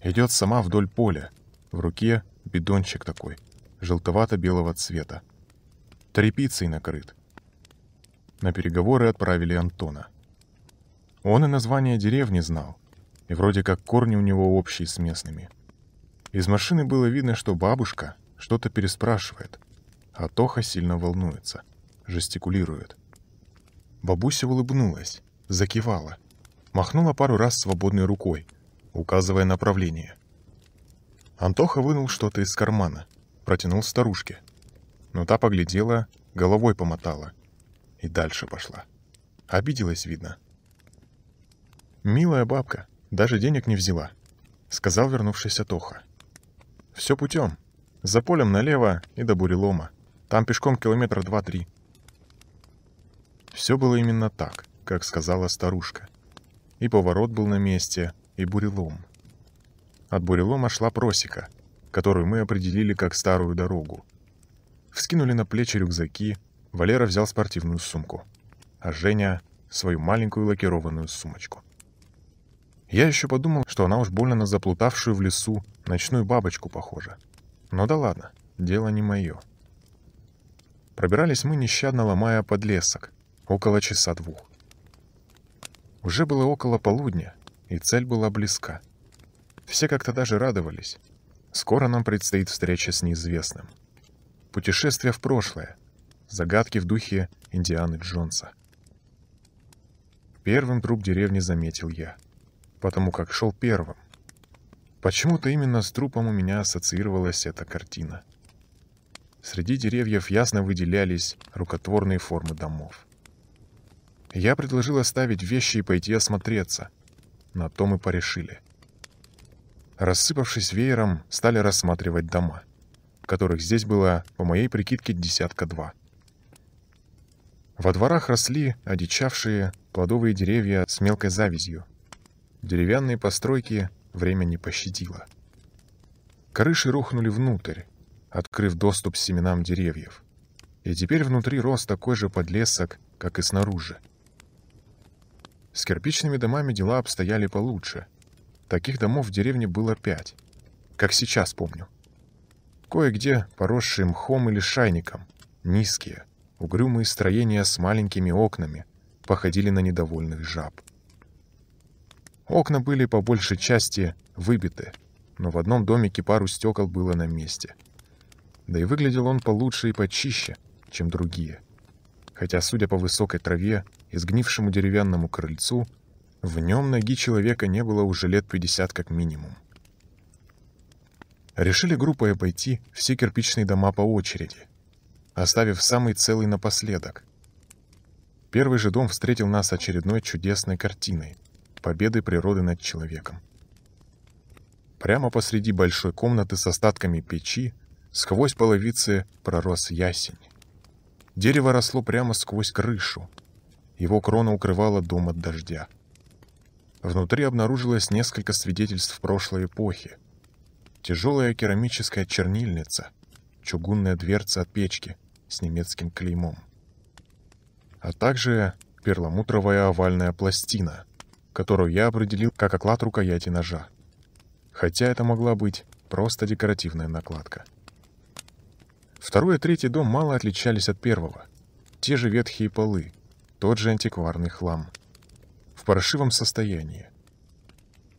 Speaker 1: Идет сама вдоль поля. В руке бидончик такой, желтовато-белого цвета. Трепицей накрыт. На переговоры отправили Антона. Он и название деревни знал, и вроде как корни у него общие с местными. Из машины было видно, что бабушка что-то переспрашивает, а Тоха сильно волнуется, жестикулирует. Бабуся улыбнулась, закивала, махнула пару раз свободной рукой, указывая направление. Антоха вынул что-то из кармана, протянул старушке. Но та поглядела, головой помотала и дальше пошла. Обиделась, видно. «Милая бабка, даже денег не взяла», — сказал вернувшийся Тоха. «Все путем. За полем налево и до бурелома. Там пешком километра два-три». Все было именно так, как сказала старушка. И поворот был на месте, и бурелом. От бурелома шла просека, которую мы определили как старую дорогу. Вскинули на плечи рюкзаки, Валера взял спортивную сумку, а Женя — свою маленькую лакированную сумочку. Я еще подумал, что она уж больно на заплутавшую в лесу ночную бабочку похожа. Но да ладно, дело не мое. Пробирались мы, нещадно ломая подлесок, около часа двух. Уже было около полудня, и цель была близка. Все как-то даже радовались. Скоро нам предстоит встреча с неизвестным. Путешествие в прошлое. Загадки в духе Индианы Джонса. Первым труп деревни заметил я, потому как шел первым. Почему-то именно с трупом у меня ассоциировалась эта картина. Среди деревьев ясно выделялись рукотворные формы домов. Я предложил оставить вещи и пойти осмотреться — на то мы порешили. Рассыпавшись веером, стали рассматривать дома, которых здесь было, по моей прикидке, десятка два. Во дворах росли одичавшие плодовые деревья с мелкой завязью. Деревянные постройки время не пощадило. Крыши рухнули внутрь, открыв доступ к семенам деревьев. И теперь внутри рос такой же подлесок, как и снаружи. С кирпичными домами дела обстояли получше. Таких домов в деревне было пять, как сейчас помню. Кое-где поросшие мхом или шайником, низкие, угрюмые строения с маленькими окнами, походили на недовольных жаб. Окна были по большей части выбиты, но в одном домике пару стекол было на месте. Да и выглядел он получше и почище, чем другие. хотя, судя по высокой траве и сгнившему деревянному крыльцу, в нем ноги человека не было уже лет 50 как минимум. Решили группой обойти все кирпичные дома по очереди, оставив самый целый напоследок. Первый же дом встретил нас очередной чудесной картиной — победы природы над человеком. Прямо посреди большой комнаты с остатками печи сквозь половицы пророс ясень. Дерево росло прямо сквозь крышу. Его крона укрывала дом от дождя. Внутри обнаружилось несколько свидетельств прошлой эпохи. Тяжелая керамическая чернильница, чугунная дверца от печки с немецким клеймом, а также перламутровая овальная пластина, которую я определил как оклад рукояти ножа. Хотя это могла быть просто декоративная накладка. Второй и третий дом мало отличались от первого. Те же ветхие полы, тот же антикварный хлам. В паршивом состоянии.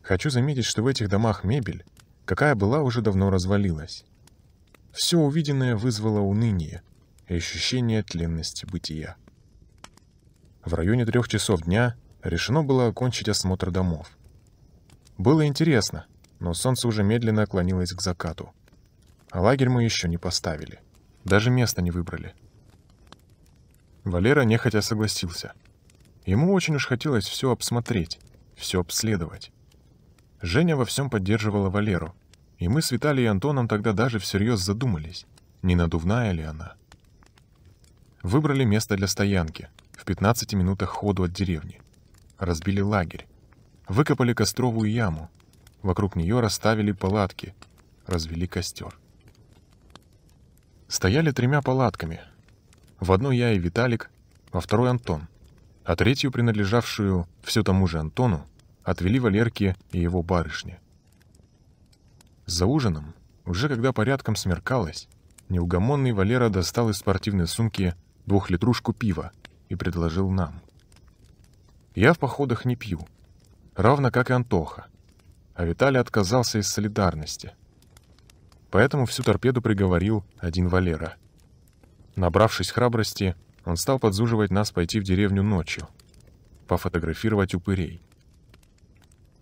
Speaker 1: Хочу заметить, что в этих домах мебель, какая была, уже давно развалилась. Все увиденное вызвало уныние и ощущение тленности бытия. В районе трех часов дня решено было окончить осмотр домов. Было интересно, но солнце уже медленно клонилось к закату. А лагерь мы еще не поставили. Даже место не выбрали. Валера нехотя согласился. Ему очень уж хотелось все обсмотреть, все обследовать. Женя во всем поддерживала Валеру, и мы с Виталием и Антоном тогда даже всерьез задумались, не надувная ли она. Выбрали место для стоянки, в 15 минутах ходу от деревни. Разбили лагерь. Выкопали костровую яму. Вокруг нее расставили палатки, развели костер. Стояли тремя палатками. В одной я и Виталик, во второй Антон, а третью, принадлежавшую все тому же Антону, отвели Валерке и его барышне. За ужином, уже когда порядком смеркалось, неугомонный Валера достал из спортивной сумки двухлитрушку пива и предложил нам. Я в походах не пью, равно как и Антоха, а Виталий отказался из солидарности — Поэтому всю торпеду приговорил один Валера. Набравшись храбрости, он стал подзуживать нас пойти в деревню ночью, пофотографировать упырей.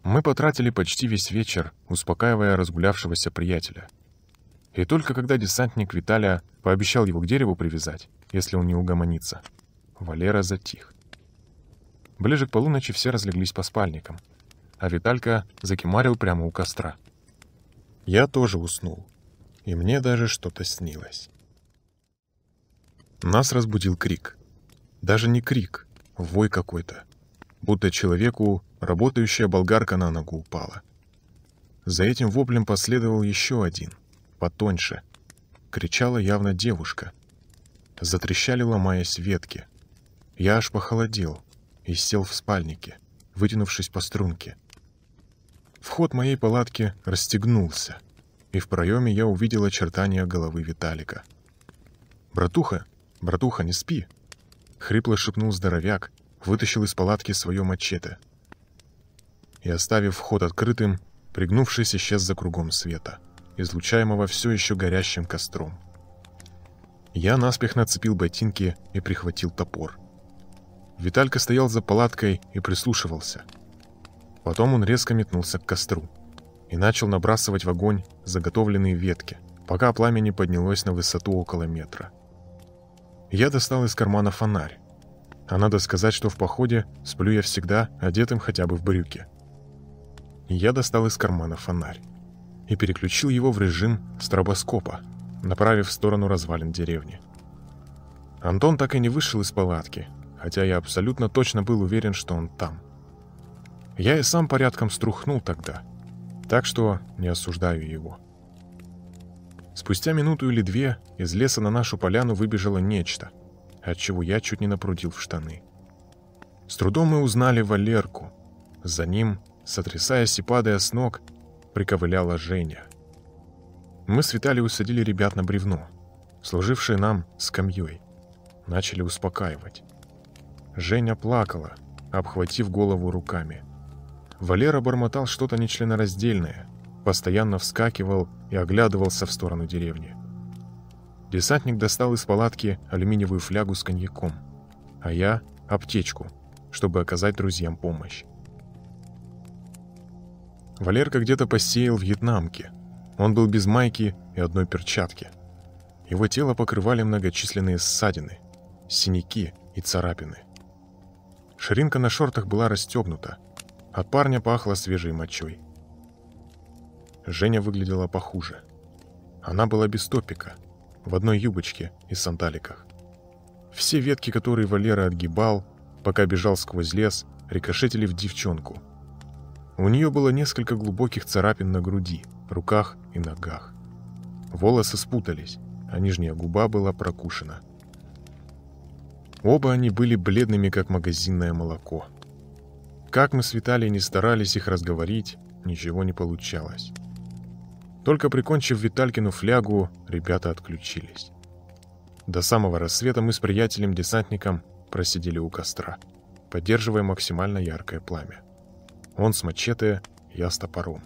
Speaker 1: Мы потратили почти весь вечер, успокаивая разгулявшегося приятеля. И только когда десантник Виталия пообещал его к дереву привязать, если он не угомонится, Валера затих. Ближе к полуночи все разлеглись по спальникам, а Виталька закимарил прямо у костра. Я тоже уснул и мне даже что-то снилось. Нас разбудил крик. Даже не крик, вой какой-то. Будто человеку работающая болгарка на ногу упала. За этим воплем последовал еще один, потоньше. Кричала явно девушка. Затрещали, ломаясь ветки. Я аж похолодел и сел в спальнике, вытянувшись по струнке. Вход моей палатки расстегнулся — и в проеме я увидел очертания головы Виталика. «Братуха, братуха, не спи!» — хрипло шепнул здоровяк, вытащил из палатки свое мачете. И, оставив вход открытым, пригнувшись, исчез за кругом света, излучаемого все еще горящим костром. Я наспех нацепил ботинки и прихватил топор. Виталька стоял за палаткой и прислушивался. Потом он резко метнулся к костру и начал набрасывать в огонь заготовленные ветки, пока пламя не поднялось на высоту около метра. Я достал из кармана фонарь. А надо сказать, что в походе сплю я всегда одетым хотя бы в брюки. Я достал из кармана фонарь и переключил его в режим стробоскопа, направив в сторону развалин деревни. Антон так и не вышел из палатки, хотя я абсолютно точно был уверен, что он там. Я и сам порядком струхнул тогда — так что не осуждаю его. Спустя минуту или две из леса на нашу поляну выбежало нечто, от чего я чуть не напрудил в штаны. С трудом мы узнали Валерку. За ним, сотрясаясь и падая с ног, приковыляла Женя. Мы с Виталием усадили ребят на бревно, служившее нам скамьей. Начали успокаивать. Женя плакала, обхватив голову руками. Валера бормотал что-то нечленораздельное, постоянно вскакивал и оглядывался в сторону деревни. Десантник достал из палатки алюминиевую флягу с коньяком, а я — аптечку, чтобы оказать друзьям помощь. Валерка где-то посеял вьетнамки. Он был без майки и одной перчатки. Его тело покрывали многочисленные ссадины, синяки и царапины. Ширинка на шортах была расстегнута. От парня пахло свежей мочой. Женя выглядела похуже. Она была без топика, в одной юбочке и сандаликах. Все ветки, которые Валера отгибал, пока бежал сквозь лес, рикошетили в девчонку. У нее было несколько глубоких царапин на груди, руках и ногах. Волосы спутались, а нижняя губа была прокушена. Оба они были бледными, как магазинное молоко. Как мы с Виталией не старались их разговорить, ничего не получалось. Только прикончив Виталькину флягу, ребята отключились. До самого рассвета мы с приятелем-десантником просидели у костра, поддерживая максимально яркое пламя. Он с мачете, я с топором.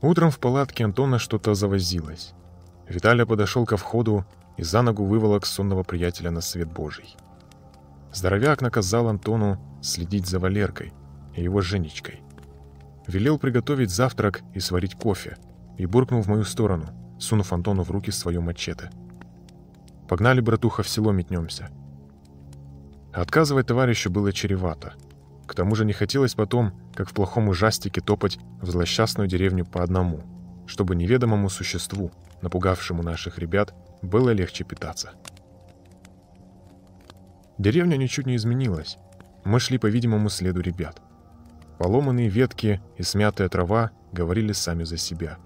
Speaker 1: Утром в палатке Антона что-то завозилось. Виталий подошел ко входу и за ногу выволок сонного приятеля на свет Божий. Здоровяк наказал Антону следить за Валеркой и его Женечкой. Велел приготовить завтрак и сварить кофе, и буркнул в мою сторону, сунув Антону в руки свое мачете. «Погнали, братуха, в село метнемся». Отказывать товарищу было чревато. К тому же не хотелось потом, как в плохом ужастике, топать в злосчастную деревню по одному, чтобы неведомому существу, напугавшему наших ребят, было легче питаться. Деревня ничуть не изменилась. Мы шли по видимому следу ребят. Поломанные ветки и смятая трава говорили сами за себя.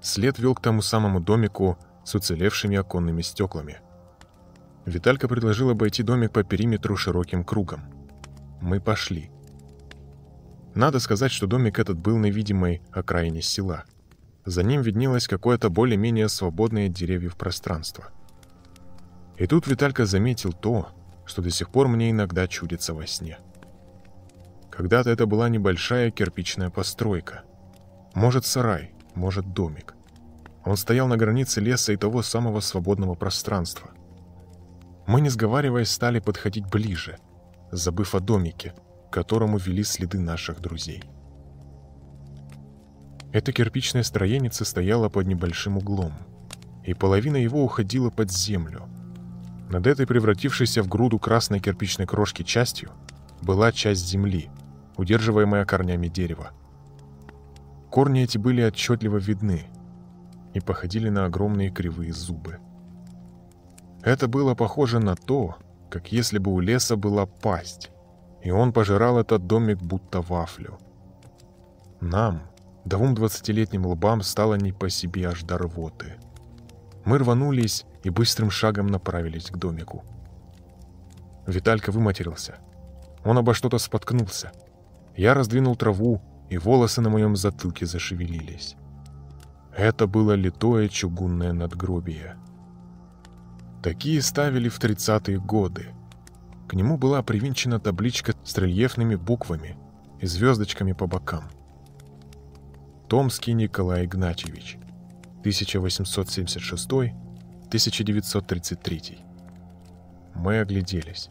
Speaker 1: След вел к тому самому домику с уцелевшими оконными стеклами. Виталька предложил обойти домик по периметру широким кругом. Мы пошли. Надо сказать, что домик этот был на видимой окраине села. За ним виднелось какое-то более-менее свободное деревьев пространство. И тут Виталька заметил то, что до сих пор мне иногда чудится во сне. Когда-то это была небольшая кирпичная постройка. Может, сарай, может, домик. Он стоял на границе леса и того самого свободного пространства. Мы, не сговариваясь, стали подходить ближе, забыв о домике, к которому вели следы наших друзей. Это кирпичное строение стояло под небольшим углом, и половина его уходила под землю. Над этой превратившейся в груду красной кирпичной крошки частью была часть земли, удерживаемая корнями дерева. Корни эти были отчетливо видны и походили на огромные кривые зубы. Это было похоже на то, как если бы у леса была пасть, и он пожирал этот домик будто вафлю. Нам, двум двадцатилетним лбам, стало не по себе аж до рвоты. Мы рванулись и быстрым шагом направились к домику. Виталька выматерился. Он обо что-то споткнулся — я раздвинул траву, и волосы на моем затылке зашевелились. Это было литое чугунное надгробие. Такие ставили в 30-е годы. К нему была привинчена табличка с рельефными буквами и звездочками по бокам. Томский Николай Игнатьевич, 1876-1933. Мы огляделись.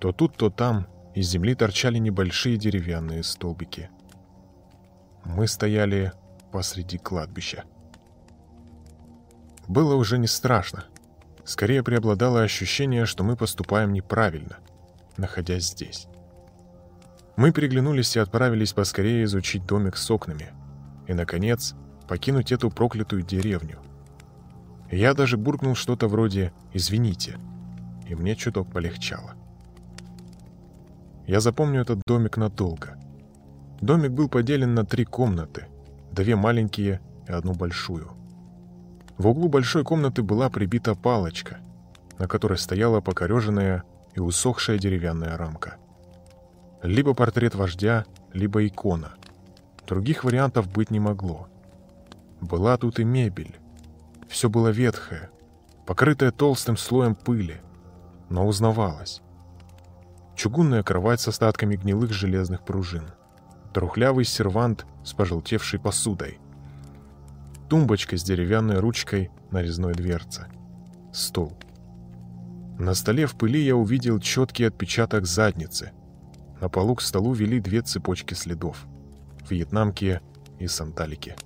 Speaker 1: То тут, то там из земли торчали небольшие деревянные столбики. Мы стояли посреди кладбища. Было уже не страшно. Скорее преобладало ощущение, что мы поступаем неправильно, находясь здесь. Мы переглянулись и отправились поскорее изучить домик с окнами. И, наконец, покинуть эту проклятую деревню. Я даже буркнул что-то вроде «извините», и мне чуток полегчало. Я запомню этот домик надолго. Домик был поделен на три комнаты, две маленькие и одну большую. В углу большой комнаты была прибита палочка, на которой стояла покореженная и усохшая деревянная рамка. Либо портрет вождя, либо икона. Других вариантов быть не могло. Была тут и мебель. Все было ветхое, покрытое толстым слоем пыли, но узнавалось чугунная кровать с остатками гнилых железных пружин, трухлявый сервант с пожелтевшей посудой, тумбочка с деревянной ручкой на резной дверце, стол. На столе в пыли я увидел четкий отпечаток задницы. На полу к столу вели две цепочки следов. Вьетнамки и санталики.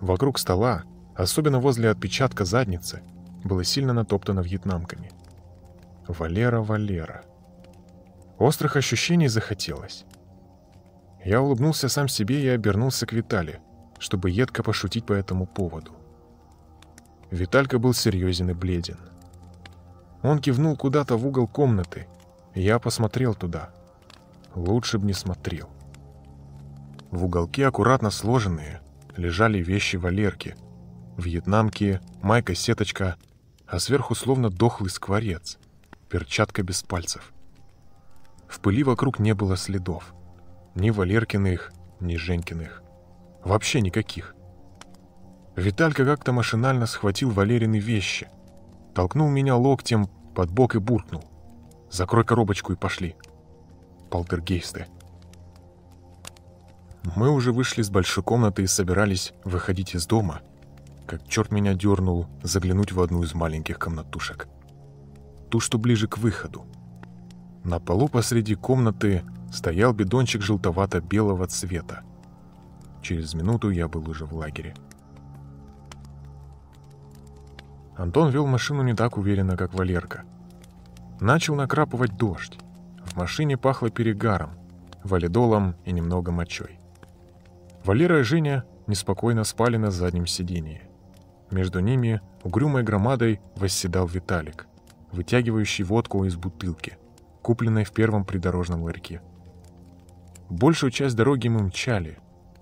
Speaker 1: Вокруг стола, особенно возле отпечатка задницы, было сильно натоптано вьетнамками. Валера, Валера. Острых ощущений захотелось. Я улыбнулся сам себе и обернулся к Витале, чтобы едко пошутить по этому поводу. Виталька был серьезен и бледен. Он кивнул куда-то в угол комнаты, я посмотрел туда. Лучше б не смотрел. В уголке аккуратно сложенные лежали вещи Валерки. Вьетнамки, майка-сеточка, а сверху словно дохлый скворец, перчатка без пальцев. В пыли вокруг не было следов. Ни Валеркиных, ни Женькиных. Вообще никаких. Виталька как-то машинально схватил Валерины вещи, толкнул меня локтем под бок и буркнул. «Закрой коробочку и пошли». Полтергейсты. Мы уже вышли из большой комнаты и собирались выходить из дома, как черт меня дернул заглянуть в одну из маленьких комнатушек. Ту, что ближе к выходу. На полу посреди комнаты стоял бидончик желтовато-белого цвета. Через минуту я был уже в лагере. Антон вел машину не так уверенно, как Валерка. Начал накрапывать дождь. В машине пахло перегаром, валидолом и немного мочой. Валера и Женя неспокойно спали на заднем сидении. Между ними угрюмой громадой восседал Виталик, вытягивающий водку из бутылки, купленной в первом придорожном ларьке. Большую часть дороги мы мчали.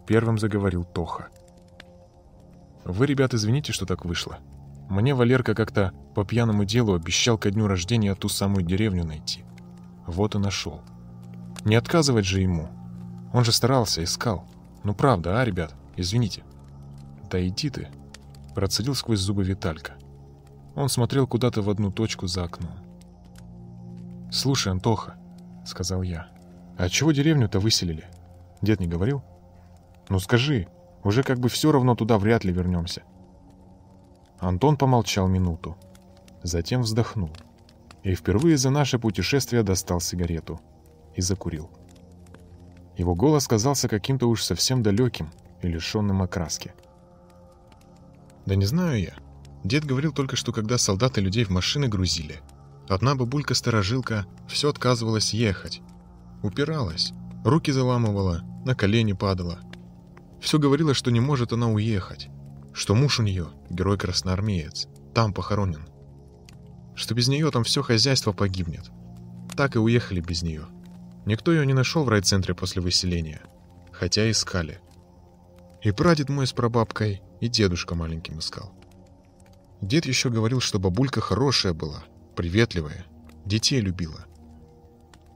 Speaker 1: Первым заговорил Тоха. «Вы, ребят, извините, что так вышло. Мне Валерка как-то по пьяному делу обещал ко дню рождения ту самую деревню найти. Вот и нашел. Не отказывать же ему. Он же старался, искал. Ну правда, а, ребят? Извините». «Да иди ты», — процедил сквозь зубы Виталька. Он смотрел куда-то в одну точку за окном. «Слушай, Антоха», — сказал я, «А чего деревню-то выселили? Дед не говорил? Ну скажи, уже как бы все равно туда вряд ли вернемся». Антон помолчал минуту, затем вздохнул и впервые за наше путешествие достал сигарету и закурил. Его голос казался каким-то уж совсем далеким и лишенным окраски. «Да не знаю я. Дед говорил только, что когда солдаты людей в машины грузили, одна бабулька-сторожилка все отказывалась ехать, Упиралась, руки заламывала, на колени падала. Все говорила, что не может она уехать, что муж у нее, герой-красноармеец, там похоронен. Что без нее там все хозяйство погибнет. Так и уехали без нее. Никто ее не нашел в райцентре после выселения, хотя искали. И прадед мой с прабабкой, и дедушка маленьким искал. Дед еще говорил, что бабулька хорошая была, приветливая, детей любила.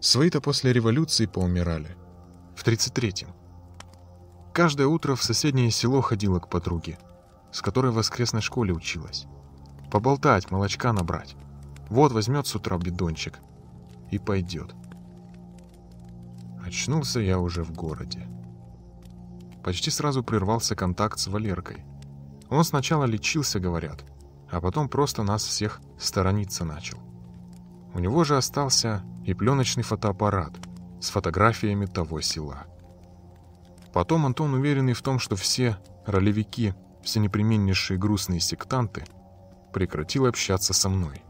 Speaker 1: Свои-то после революции поумирали. В 33-м. Каждое утро в соседнее село ходила к подруге, с которой в воскресной школе училась. Поболтать, молочка набрать. Вот возьмет с утра бидончик и пойдет. Очнулся я уже в городе. Почти сразу прервался контакт с Валеркой. Он сначала лечился, говорят, а потом просто нас всех сторониться начал. У него же остался и пленочный фотоаппарат с фотографиями того села. Потом Антон, уверенный в том, что все ролевики, все непременнейшие грустные сектанты, прекратил общаться со мной,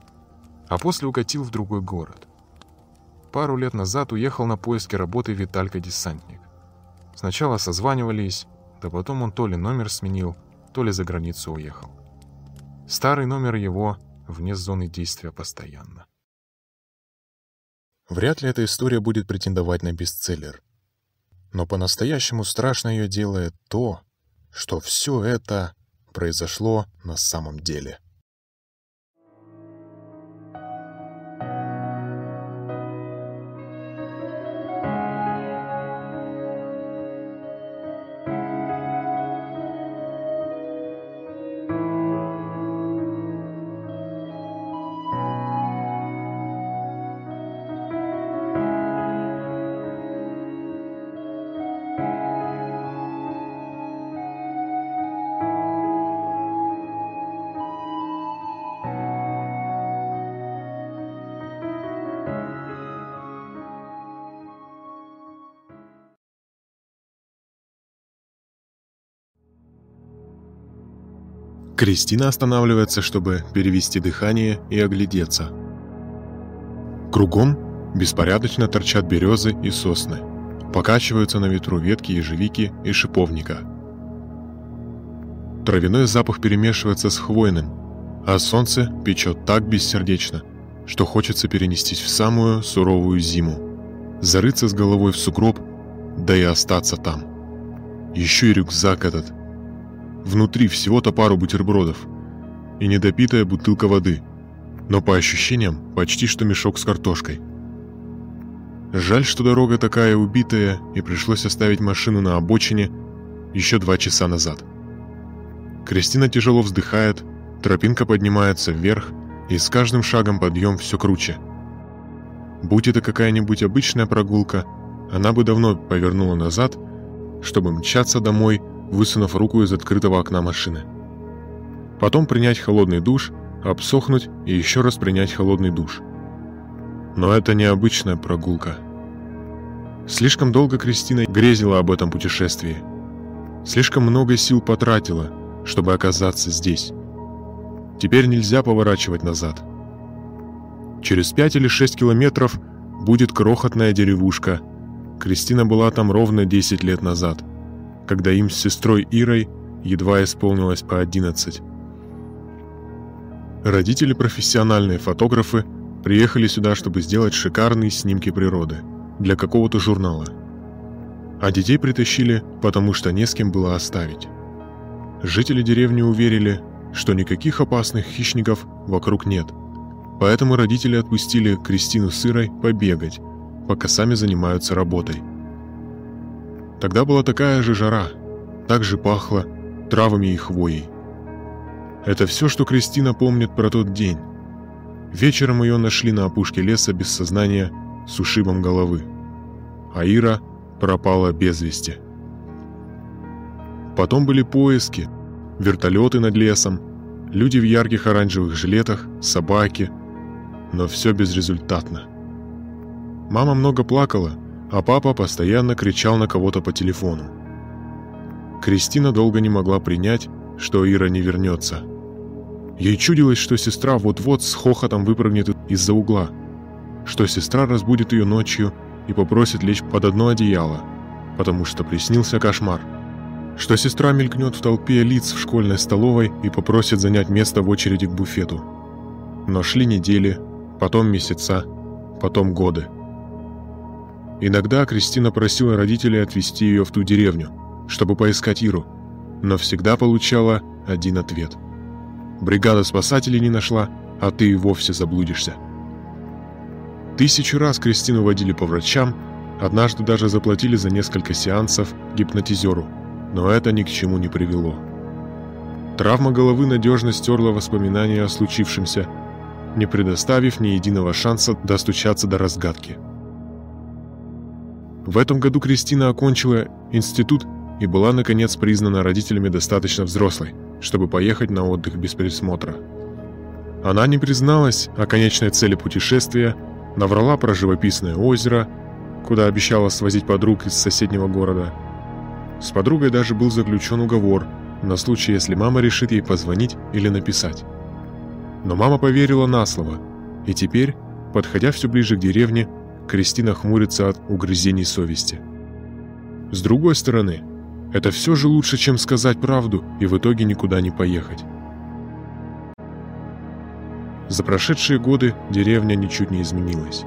Speaker 1: а после укатил в другой город. Пару лет назад уехал на поиски работы Виталька-десантник. Сначала созванивались, да потом он то ли номер сменил, то ли за границу уехал. Старый номер его вне зоны действия постоянно. Вряд ли эта история будет претендовать на бестселлер. Но по-настоящему страшно ее делает то, что все это произошло на самом деле. Кристина останавливается, чтобы перевести дыхание и оглядеться. Кругом беспорядочно торчат березы и сосны. Покачиваются на ветру ветки ежевики и шиповника. Травяной запах перемешивается с хвойным, а солнце печет так бессердечно, что хочется перенестись в самую суровую зиму, зарыться с головой в сугроб, да и остаться там. Еще и рюкзак этот. Внутри всего-то пару бутербродов и недопитая бутылка воды, но по ощущениям почти что мешок с картошкой. Жаль, что дорога такая убитая, и пришлось оставить машину на обочине еще два часа назад. Кристина тяжело вздыхает, тропинка поднимается вверх, и с каждым шагом подъем все круче. Будь это какая-нибудь обычная прогулка, она бы давно повернула назад, чтобы мчаться домой, высунув руку из открытого окна машины. Потом принять холодный душ, обсохнуть и еще раз принять холодный душ – но это не обычная прогулка. Слишком долго Кристина грезила об этом путешествии. Слишком много сил потратила, чтобы оказаться здесь. Теперь нельзя поворачивать назад. Через пять или шесть километров будет крохотная деревушка. Кристина была там ровно 10 лет назад, когда им с сестрой Ирой едва исполнилось по 11. Родители профессиональные фотографы – Приехали сюда, чтобы сделать шикарные снимки природы для какого-то журнала. А детей притащили, потому что не с кем было оставить. Жители деревни уверили, что никаких опасных хищников вокруг нет. Поэтому родители отпустили Кристину с Ирой побегать, пока сами занимаются работой. Тогда была такая же жара, так же пахло травами и хвоей. Это все, что Кристина помнит про тот день. Вечером ее нашли на опушке леса без сознания с ушибом головы. А Ира пропала без вести. Потом были поиски, вертолеты над лесом, люди в ярких оранжевых жилетах, собаки. Но все безрезультатно. Мама много плакала, а папа постоянно кричал на кого-то по телефону. Кристина долго не могла принять, что Ира не вернется – Ей чудилось, что сестра вот-вот с хохотом выпрыгнет из-за угла, что сестра разбудит ее ночью и попросит лечь под одно одеяло, потому что приснился кошмар, что сестра мелькнет в толпе лиц в школьной столовой и попросит занять место в очереди к буфету. Но шли недели, потом месяца, потом годы. Иногда Кристина просила родителей отвезти ее в ту деревню, чтобы поискать Иру, но всегда получала один ответ – Бригада спасателей не нашла, а ты и вовсе заблудишься. Тысячу раз Кристину водили по врачам, однажды даже заплатили за несколько сеансов гипнотизеру, но это ни к чему не привело. Травма головы надежно стерла воспоминания о случившемся, не предоставив ни единого шанса достучаться до разгадки. В этом году Кристина окончила институт и была, наконец, признана родителями достаточно взрослой, чтобы поехать на отдых без присмотра. Она не призналась о конечной цели путешествия, наврала про живописное озеро, куда обещала свозить подруг из соседнего города. С подругой даже был заключен уговор на случай, если мама решит ей позвонить или написать. Но мама поверила на слово, и теперь, подходя все ближе к деревне, Кристина хмурится от угрызений совести. С другой стороны, это все же лучше, чем сказать правду и в итоге никуда не поехать. За прошедшие годы деревня ничуть не изменилась.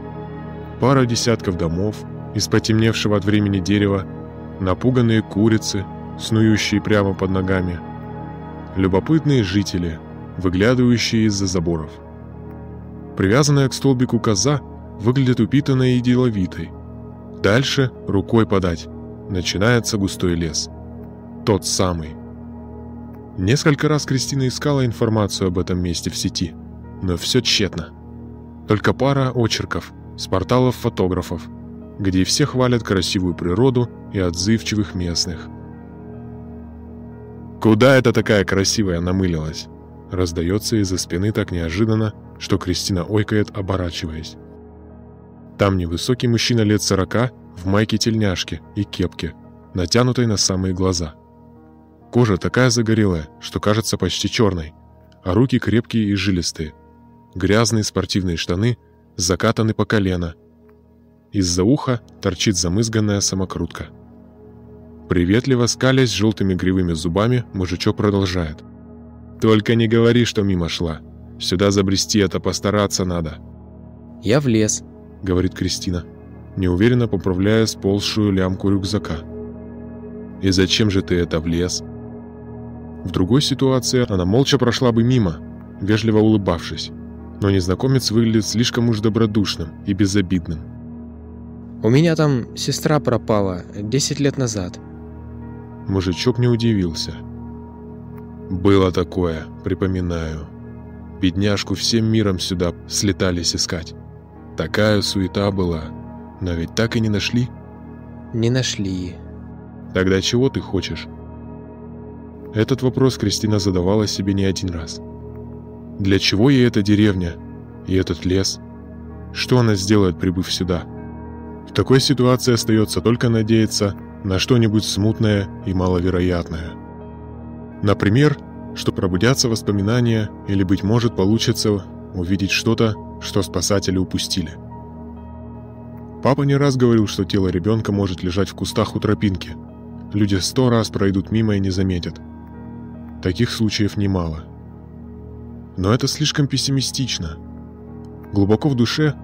Speaker 1: Пара десятков домов, из потемневшего от времени дерева, напуганные курицы, снующие прямо под ногами, любопытные жители, выглядывающие из-за заборов. Привязанная к столбику коза выглядит упитанной и деловитой. Дальше рукой подать. Начинается густой лес. Тот самый. Несколько раз Кристина искала информацию об этом месте в сети, но все тщетно. Только пара очерков с порталов фотографов, где все хвалят красивую природу и отзывчивых местных. «Куда это такая красивая намылилась?» Раздается из-за спины так неожиданно, что Кристина ойкает, оборачиваясь. Там невысокий мужчина лет сорока в майке-тельняшке и кепке, натянутой на самые глаза – Кожа такая загорелая, что кажется почти черной, а руки крепкие и жилистые. Грязные спортивные штаны закатаны по колено. Из-за уха торчит замызганная самокрутка. Приветливо скалясь желтыми гривыми зубами, мужичок продолжает. «Только не говори, что мимо шла. Сюда забрести это постараться надо».
Speaker 2: «Я в лес», —
Speaker 1: говорит Кристина, неуверенно поправляя сползшую лямку рюкзака. «И зачем же ты это влез?» В другой ситуации она молча прошла бы мимо, вежливо улыбавшись. Но незнакомец выглядит слишком уж добродушным и безобидным.
Speaker 2: «У меня там сестра пропала 10 лет назад».
Speaker 1: Мужичок не удивился. «Было такое, припоминаю. Бедняжку всем миром сюда слетались искать. Такая суета была. Но ведь так и не нашли?»
Speaker 2: «Не нашли».
Speaker 1: «Тогда чего ты хочешь?» Этот вопрос Кристина задавала себе не один раз. Для чего ей эта деревня и этот лес? Что она сделает, прибыв сюда? В такой ситуации остается только надеяться на что-нибудь смутное и маловероятное. Например, что пробудятся воспоминания или, быть может, получится увидеть что-то, что спасатели упустили. Папа не раз говорил, что тело ребенка может лежать в кустах у тропинки. Люди сто раз пройдут мимо и не заметят. Таких случаев немало. Но это слишком пессимистично. Глубоко в душе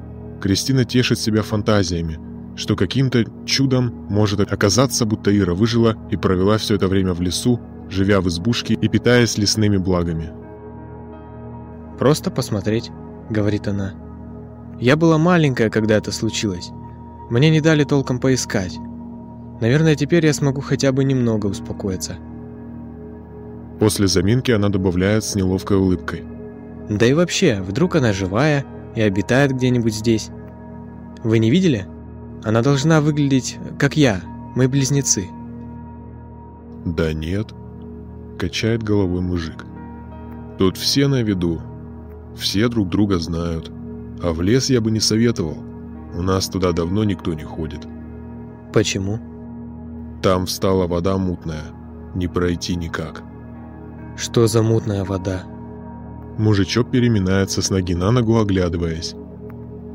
Speaker 1: Кристина тешит себя фантазиями, что каким-то чудом может оказаться, будто Ира выжила и провела все это время в лесу, живя в избушке и питаясь лесными благами.
Speaker 2: «Просто посмотреть», — говорит она. «Я была маленькая, когда это случилось. Мне не дали толком поискать. Наверное, теперь я смогу хотя бы немного успокоиться».
Speaker 1: После заминки она добавляет с неловкой улыбкой.
Speaker 2: Да и вообще, вдруг она живая и обитает где-нибудь здесь. Вы не видели? Она должна выглядеть, как я, мы близнецы.
Speaker 1: Да нет, качает головой мужик. Тут все на виду, все друг друга знают. А в лес я бы не советовал. У нас туда давно никто не ходит.
Speaker 2: Почему?
Speaker 1: Там встала вода мутная. Не пройти никак.
Speaker 2: Что за мутная вода?
Speaker 1: Мужичок переминается с ноги на ногу, оглядываясь.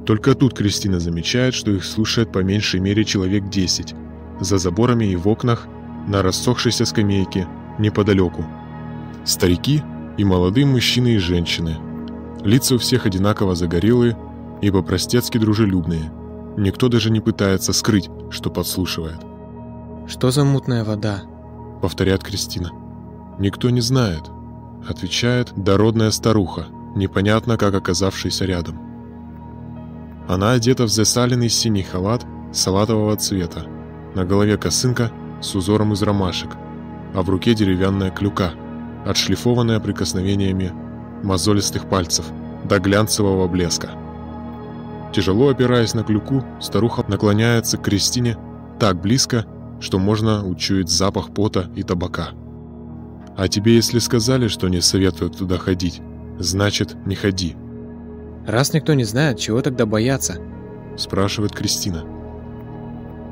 Speaker 1: Только тут Кристина замечает, что их слушает по меньшей мере человек 10. За заборами и в окнах, на рассохшейся скамейке, неподалеку. Старики и молодые мужчины и женщины. Лица у всех одинаково загорелые и по-простецки дружелюбные. Никто даже не пытается скрыть, что подслушивает.
Speaker 2: «Что за мутная вода?»
Speaker 1: — повторяет Кристина. «Никто не знает», — отвечает дородная старуха, непонятно как оказавшаяся рядом. Она одета в засаленный синий халат салатового цвета, на голове косынка с узором из ромашек, а в руке деревянная клюка, отшлифованная прикосновениями мозолистых пальцев до глянцевого блеска. Тяжело опираясь на клюку, старуха наклоняется к Кристине так близко, что можно учуять запах пота и табака. А тебе если сказали, что не советуют туда ходить, значит, не ходи.
Speaker 2: Раз никто не знает, чего тогда бояться?
Speaker 1: Спрашивает Кристина.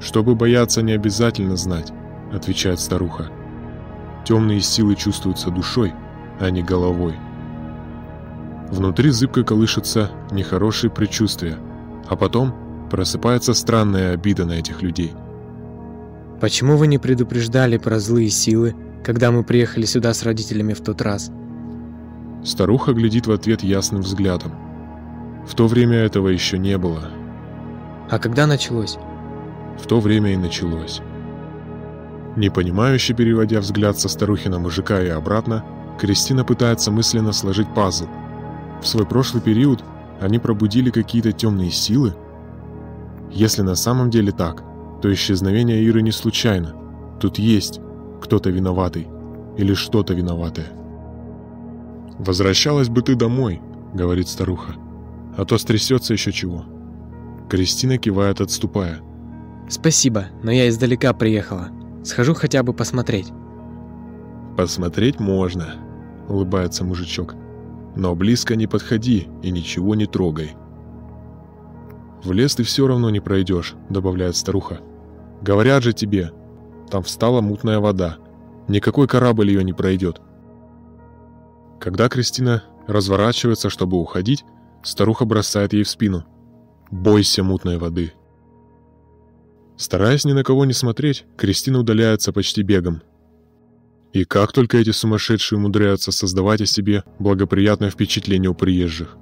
Speaker 1: Чтобы бояться, не обязательно знать, отвечает старуха. Темные силы чувствуются душой, а не головой. Внутри зыбко колышется нехорошие предчувствия, а потом просыпается странная обида на этих людей.
Speaker 2: «Почему вы не предупреждали про злые силы когда мы приехали сюда с родителями в тот раз.
Speaker 1: Старуха глядит в ответ ясным взглядом. В то время этого еще не было.
Speaker 2: А когда началось?
Speaker 1: В то время и началось. Непонимающе переводя взгляд со старухи на мужика и обратно, Кристина пытается мысленно сложить пазл. В свой прошлый период они пробудили какие-то темные силы? Если на самом деле так, то исчезновение Иры не случайно. Тут есть кто-то виноватый или что-то виноватое. «Возвращалась бы ты домой», — говорит старуха, — «а то стрясется еще чего». Кристина кивает, отступая.
Speaker 2: «Спасибо, но я издалека приехала. Схожу хотя бы посмотреть».
Speaker 1: «Посмотреть можно», — улыбается мужичок. «Но близко не подходи и ничего не трогай». «В лес ты все равно не пройдешь», — добавляет старуха. «Говорят же тебе, там встала мутная вода. Никакой корабль ее не пройдет. Когда Кристина разворачивается, чтобы уходить, старуха бросает ей в спину. «Бойся мутной воды». Стараясь ни на кого не смотреть, Кристина удаляется почти бегом. И как только эти сумасшедшие умудряются создавать о себе благоприятное впечатление у приезжих.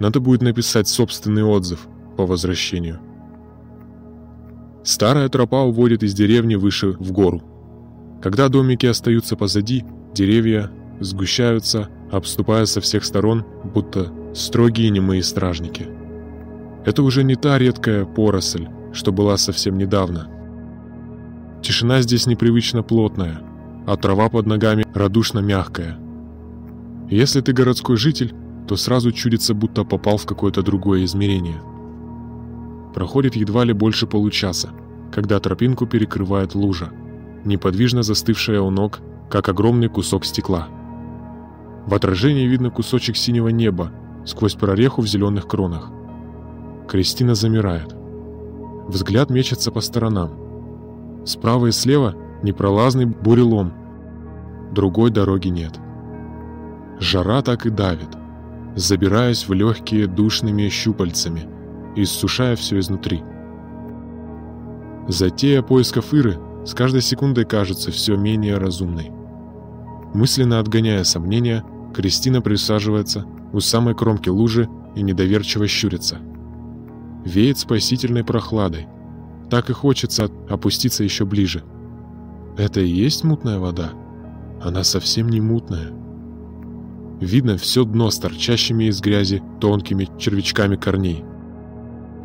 Speaker 1: Надо будет написать собственный отзыв по возвращению. Старая тропа уводит из деревни выше в гору. Когда домики остаются позади, деревья сгущаются, обступая со всех сторон, будто строгие немые стражники. Это уже не та редкая поросль, что была совсем недавно. Тишина здесь непривычно плотная, а трава под ногами радушно мягкая. Если ты городской житель, то сразу чудится, будто попал в какое-то другое измерение. Проходит едва ли больше получаса, когда тропинку перекрывает лужа, неподвижно застывшая у ног, как огромный кусок стекла. В отражении видно кусочек синего неба сквозь прореху в зеленых кронах. Кристина замирает. Взгляд мечется по сторонам. Справа и слева непролазный бурелом. Другой дороги нет. Жара так и давит, забираясь в легкие душными щупальцами, иссушая все изнутри. Затея поисков Иры с каждой секундой кажется все менее разумной. Мысленно отгоняя сомнения, Кристина присаживается у самой кромки лужи и недоверчиво щурится – веет спасительной прохладой. Так и хочется опуститься еще ближе. Это и есть мутная вода? Она совсем не мутная. Видно все дно с торчащими из грязи тонкими червячками корней.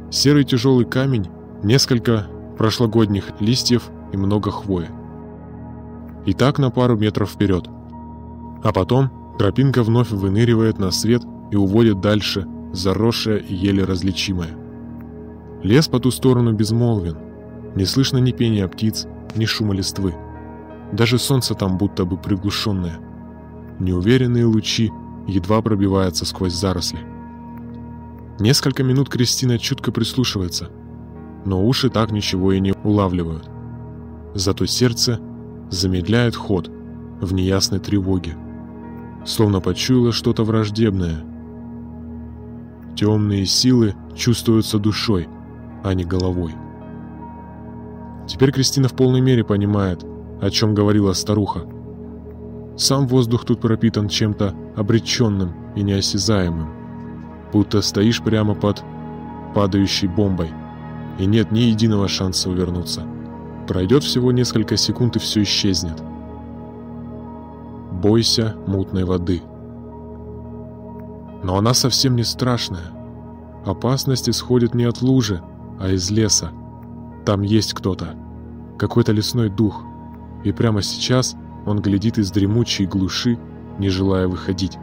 Speaker 1: Серый тяжелый камень, несколько прошлогодних листьев и много хвои. И так на пару метров вперед. А потом тропинка вновь выныривает на свет и уводит дальше, заросшая и еле различимая. Лес по ту сторону безмолвен. Не слышно ни пения птиц, ни шума листвы. Даже солнце там будто бы приглушенное. Неуверенные лучи едва пробиваются сквозь заросли. Несколько минут Кристина чутко прислушивается, но уши так ничего и не улавливают. Зато сердце замедляет ход в неясной тревоге, словно почуяло что-то враждебное. Темные силы чувствуются душой – а не головой. Теперь Кристина в полной мере понимает, о чем говорила старуха. Сам воздух тут пропитан чем-то обреченным и неосязаемым, будто стоишь прямо под падающей бомбой, и нет ни единого шанса увернуться. Пройдет всего несколько секунд и все исчезнет. Бойся мутной воды. Но она совсем не страшная. Опасность исходит не от лужи, а из леса. Там есть кто-то. Какой-то лесной дух. И прямо сейчас он глядит из дремучей глуши, не желая выходить.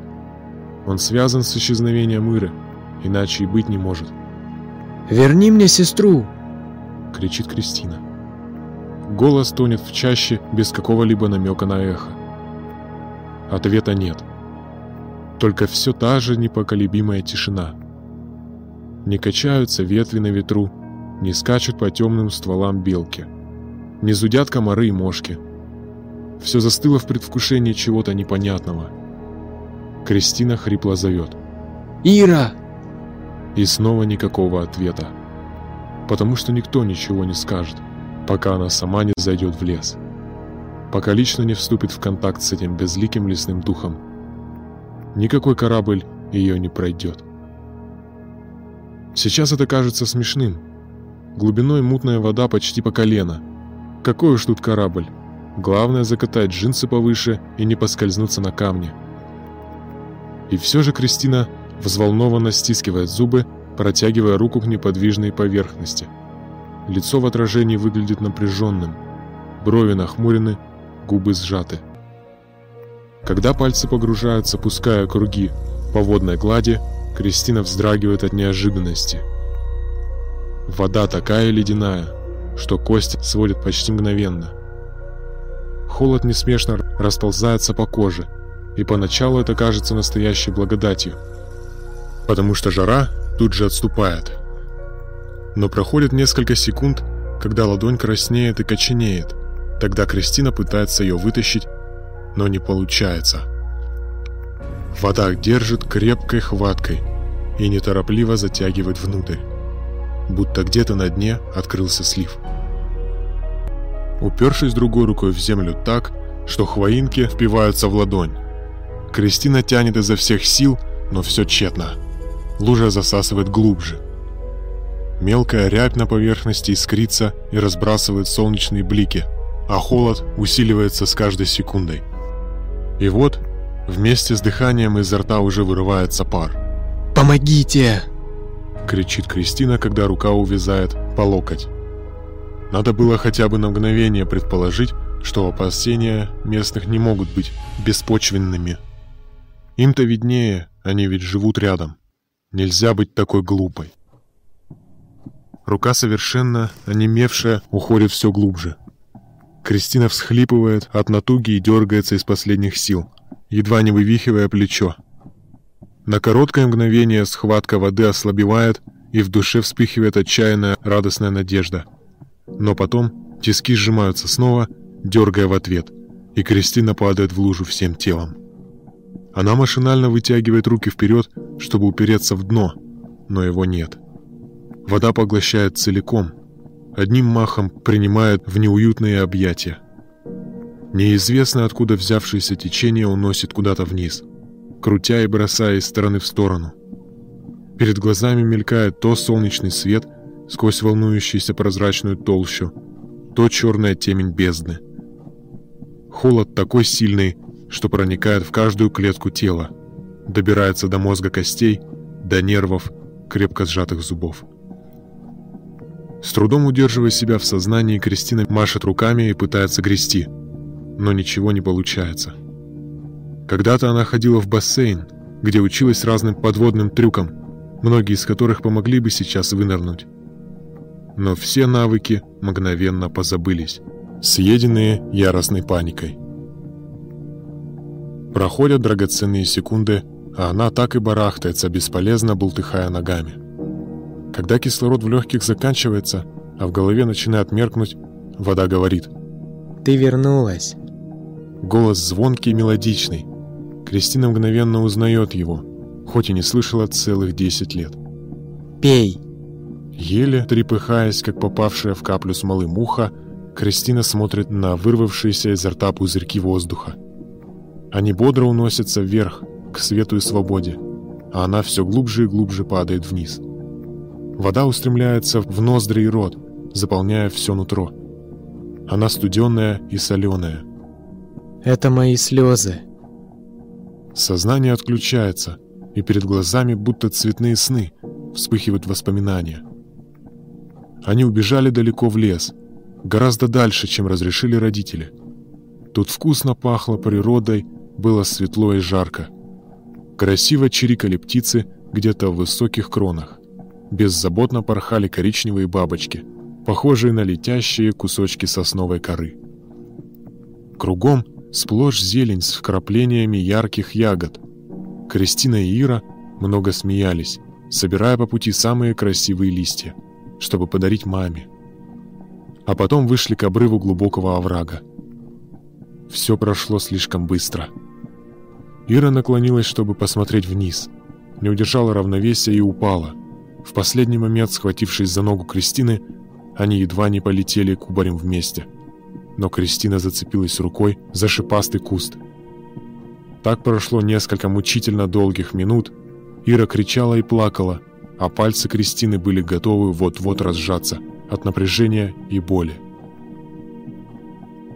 Speaker 1: Он связан с исчезновением Иры, иначе и быть не может.
Speaker 2: «Верни мне сестру!»
Speaker 1: — кричит Кристина. Голос тонет в чаще без какого-либо намека на эхо. Ответа нет. Только все та же непоколебимая тишина. Не качаются ветви на ветру, не скачут по темным стволам белки, не зудят комары и мошки. Все застыло в предвкушении чего-то непонятного. Кристина хрипло зовет.
Speaker 2: «Ира!»
Speaker 1: И снова никакого ответа. Потому что никто ничего не скажет, пока она сама не зайдет в лес. Пока лично не вступит в контакт с этим безликим лесным духом. Никакой корабль ее не пройдет. Сейчас это кажется смешным, Глубиной мутная вода почти по колено. Какой уж тут корабль. Главное закатать джинсы повыше и не поскользнуться на камне. И все же Кристина взволнованно стискивает зубы, протягивая руку к неподвижной поверхности. Лицо в отражении выглядит напряженным. Брови нахмурены, губы сжаты. Когда пальцы погружаются, пуская круги по водной глади, Кристина вздрагивает от неожиданности – Вода такая ледяная, что кость сводит почти мгновенно. Холод несмешно расползается по коже, и поначалу это кажется настоящей благодатью, потому что жара тут же отступает. Но проходит несколько секунд, когда ладонь краснеет и коченеет, Тогда Кристина пытается ее вытащить, но не получается. Вода держит крепкой хваткой и неторопливо затягивает внутрь, будто где-то на дне открылся слив. Упершись другой рукой в землю так, что хвоинки впиваются в ладонь, Кристина тянет изо всех сил, но все тщетно. Лужа засасывает глубже. Мелкая рябь на поверхности искрится и разбрасывает солнечные блики, а холод усиливается с каждой секундой. И вот, вместе с дыханием изо рта уже вырывается пар.
Speaker 2: «Помогите!»
Speaker 1: — кричит Кристина, когда рука увязает по локоть. Надо было хотя бы на мгновение предположить, что опасения местных не могут быть беспочвенными. Им-то виднее, они ведь живут рядом. Нельзя быть такой глупой. Рука совершенно онемевшая уходит все глубже. Кристина всхлипывает от натуги и дергается из последних сил, едва не вывихивая плечо. На короткое мгновение схватка воды ослабевает, и в душе вспыхивает отчаянная радостная надежда. Но потом тиски сжимаются снова, дергая в ответ, и Кристина падает в лужу всем телом. Она машинально вытягивает руки вперед, чтобы упереться в дно, но его нет. Вода поглощает целиком, одним махом принимает в неуютные объятия. Неизвестно, откуда взявшееся течение уносит куда-то вниз, крутя и бросая из стороны в сторону. Перед глазами мелькает то солнечный свет сквозь волнующуюся прозрачную толщу, то черная темень бездны. Холод такой сильный, что проникает в каждую клетку тела, добирается до мозга костей, до нервов, крепко сжатых зубов. С трудом удерживая себя в сознании, Кристина машет руками и пытается грести, но ничего не получается. Когда-то она ходила в бассейн, где училась разным подводным трюкам, многие из которых помогли бы сейчас вынырнуть. Но все навыки мгновенно позабылись, съеденные яростной паникой. Проходят драгоценные секунды, а она так и барахтается, бесполезно бултыхая ногами. Когда кислород в легких заканчивается, а в голове начинает меркнуть, вода говорит.
Speaker 2: «Ты вернулась».
Speaker 1: Голос звонкий и мелодичный. Кристина мгновенно узнает его, хоть и не слышала целых 10 лет.
Speaker 2: «Пей».
Speaker 1: Еле трепыхаясь, как попавшая в каплю смолы муха, Кристина смотрит на вырвавшиеся изо рта пузырьки воздуха. Они бодро уносятся вверх, к свету и свободе, а она все глубже и глубже падает вниз. Вода устремляется в ноздри и рот, заполняя все нутро. Она студенная и соленая.
Speaker 2: «Это мои слезы».
Speaker 1: Сознание отключается, и перед глазами будто цветные сны вспыхивают воспоминания. Они убежали далеко в лес, гораздо дальше, чем разрешили родители. Тут вкусно пахло природой было светло и жарко. Красиво чирикали птицы где-то в высоких кронах. Беззаботно порхали коричневые бабочки, похожие на летящие кусочки сосновой коры. Кругом сплошь зелень с вкраплениями ярких ягод. Кристина и Ира много смеялись, собирая по пути самые красивые листья, чтобы подарить маме. А потом вышли к обрыву глубокого оврага. Все прошло слишком быстро. Ира наклонилась, чтобы посмотреть вниз. Не удержала равновесия и упала. В последний момент, схватившись за ногу Кристины, они едва не полетели кубарем вместе. Но Кристина зацепилась рукой за шипастый куст. Так прошло несколько мучительно долгих минут. Ира кричала и плакала, а пальцы Кристины были готовы вот-вот разжаться от напряжения и боли.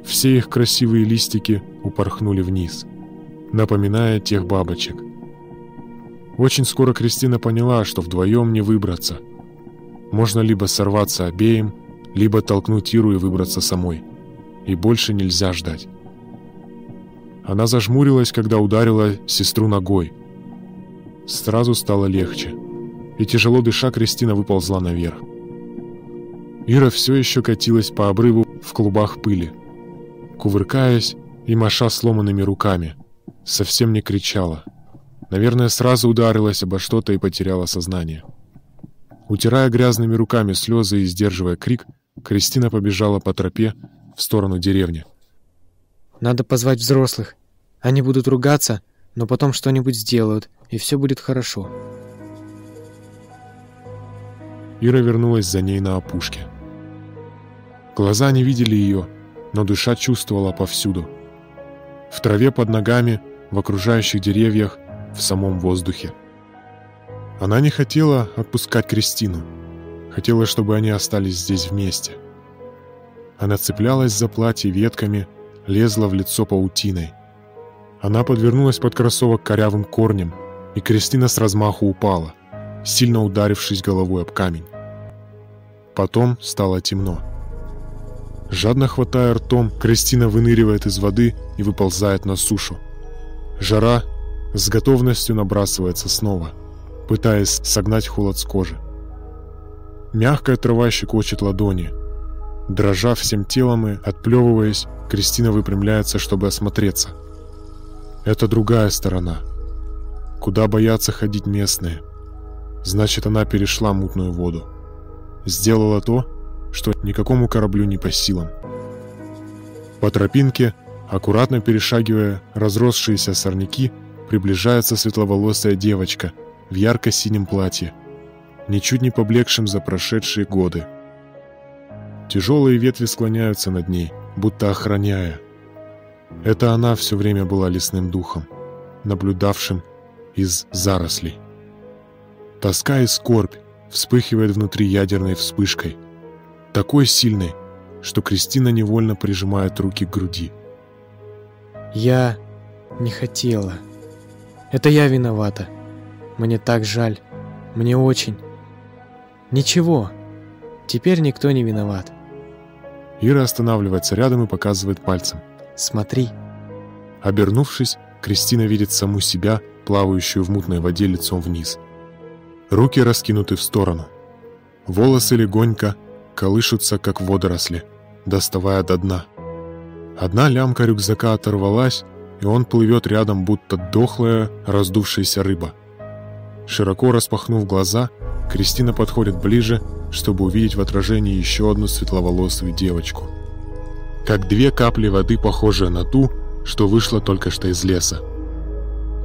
Speaker 1: Все их красивые листики упорхнули вниз – напоминая тех бабочек. Очень скоро Кристина поняла, что вдвоем не выбраться. Можно либо сорваться обеим, либо толкнуть Иру и выбраться самой. И больше нельзя ждать. Она зажмурилась, когда ударила сестру ногой. Сразу стало легче. И тяжело дыша, Кристина выползла наверх. Ира все еще катилась по обрыву в клубах пыли, кувыркаясь и маша сломанными руками – совсем не кричала. Наверное, сразу ударилась обо что-то и потеряла сознание. Утирая грязными руками слезы и сдерживая крик, Кристина побежала по тропе, в сторону деревни.
Speaker 2: «Надо позвать взрослых. Они будут ругаться, но потом что-нибудь сделают, и все будет хорошо».
Speaker 1: Ира вернулась за ней на опушке. Глаза не видели ее, но душа чувствовала повсюду. В траве под ногами, в окружающих деревьях, в самом воздухе. Она не хотела отпускать Кристину. Хотела, чтобы они остались здесь вместе. Она цеплялась за платье ветками, лезла в лицо паутиной. Она подвернулась под кроссовок корявым корнем, и Кристина с размаху упала, сильно ударившись головой об камень. Потом стало темно. Жадно хватая ртом, Кристина выныривает из воды и выползает на сушу. Жара с готовностью набрасывается снова, пытаясь согнать холод с кожи. Мягкая трава щекочет ладони. Дрожа всем телом и отплевываясь, Кристина выпрямляется, чтобы осмотреться. Это другая сторона. Куда боятся ходить местные. Значит, она перешла мутную воду. Сделала то, что никакому кораблю не по силам. По тропинке, аккуратно перешагивая разросшиеся сорняки, приближается светловолосая девочка в ярко-синем платье, ничуть не поблекшим за прошедшие годы. Тяжелые ветви склоняются над ней, будто охраняя. Это она все время была лесным духом, наблюдавшим из зарослей. Тоска и скорбь вспыхивает внутри ядерной вспышкой – такой сильной, что Кристина невольно прижимает руки к груди.
Speaker 2: «Я не хотела. Это я виновата. Мне так жаль. Мне очень. Ничего. Теперь никто не виноват».
Speaker 1: Ира останавливается рядом и показывает пальцем.
Speaker 2: «Смотри».
Speaker 1: Обернувшись, Кристина видит саму себя, плавающую в мутной воде лицом вниз. Руки раскинуты в сторону. Волосы легонько колышутся, как водоросли, доставая до дна. Одна лямка рюкзака оторвалась, и он плывет рядом, будто дохлая, раздувшаяся рыба. Широко распахнув глаза, Кристина подходит ближе, чтобы увидеть в отражении еще одну светловолосую девочку. Как две капли воды, похожие на ту, что вышла только что из леса.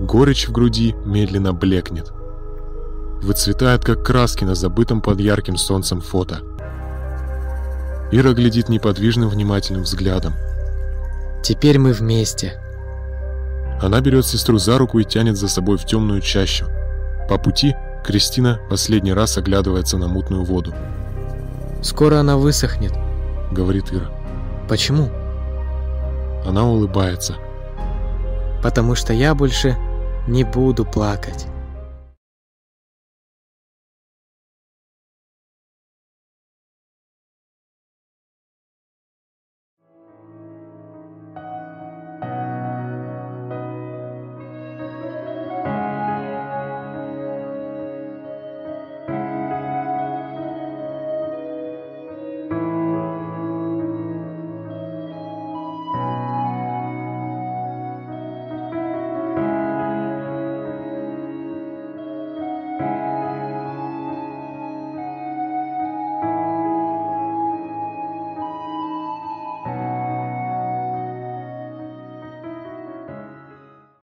Speaker 1: Горечь в груди медленно блекнет. Выцветает, как краски на забытом под ярким солнцем фото – Ира глядит неподвижным внимательным взглядом.
Speaker 2: «Теперь мы вместе».
Speaker 1: Она берет сестру за руку и тянет за собой в темную чащу. По пути Кристина последний раз оглядывается на мутную воду.
Speaker 2: «Скоро она высохнет», —
Speaker 1: говорит Ира.
Speaker 2: «Почему?»
Speaker 1: Она улыбается.
Speaker 2: «Потому что я больше не буду плакать».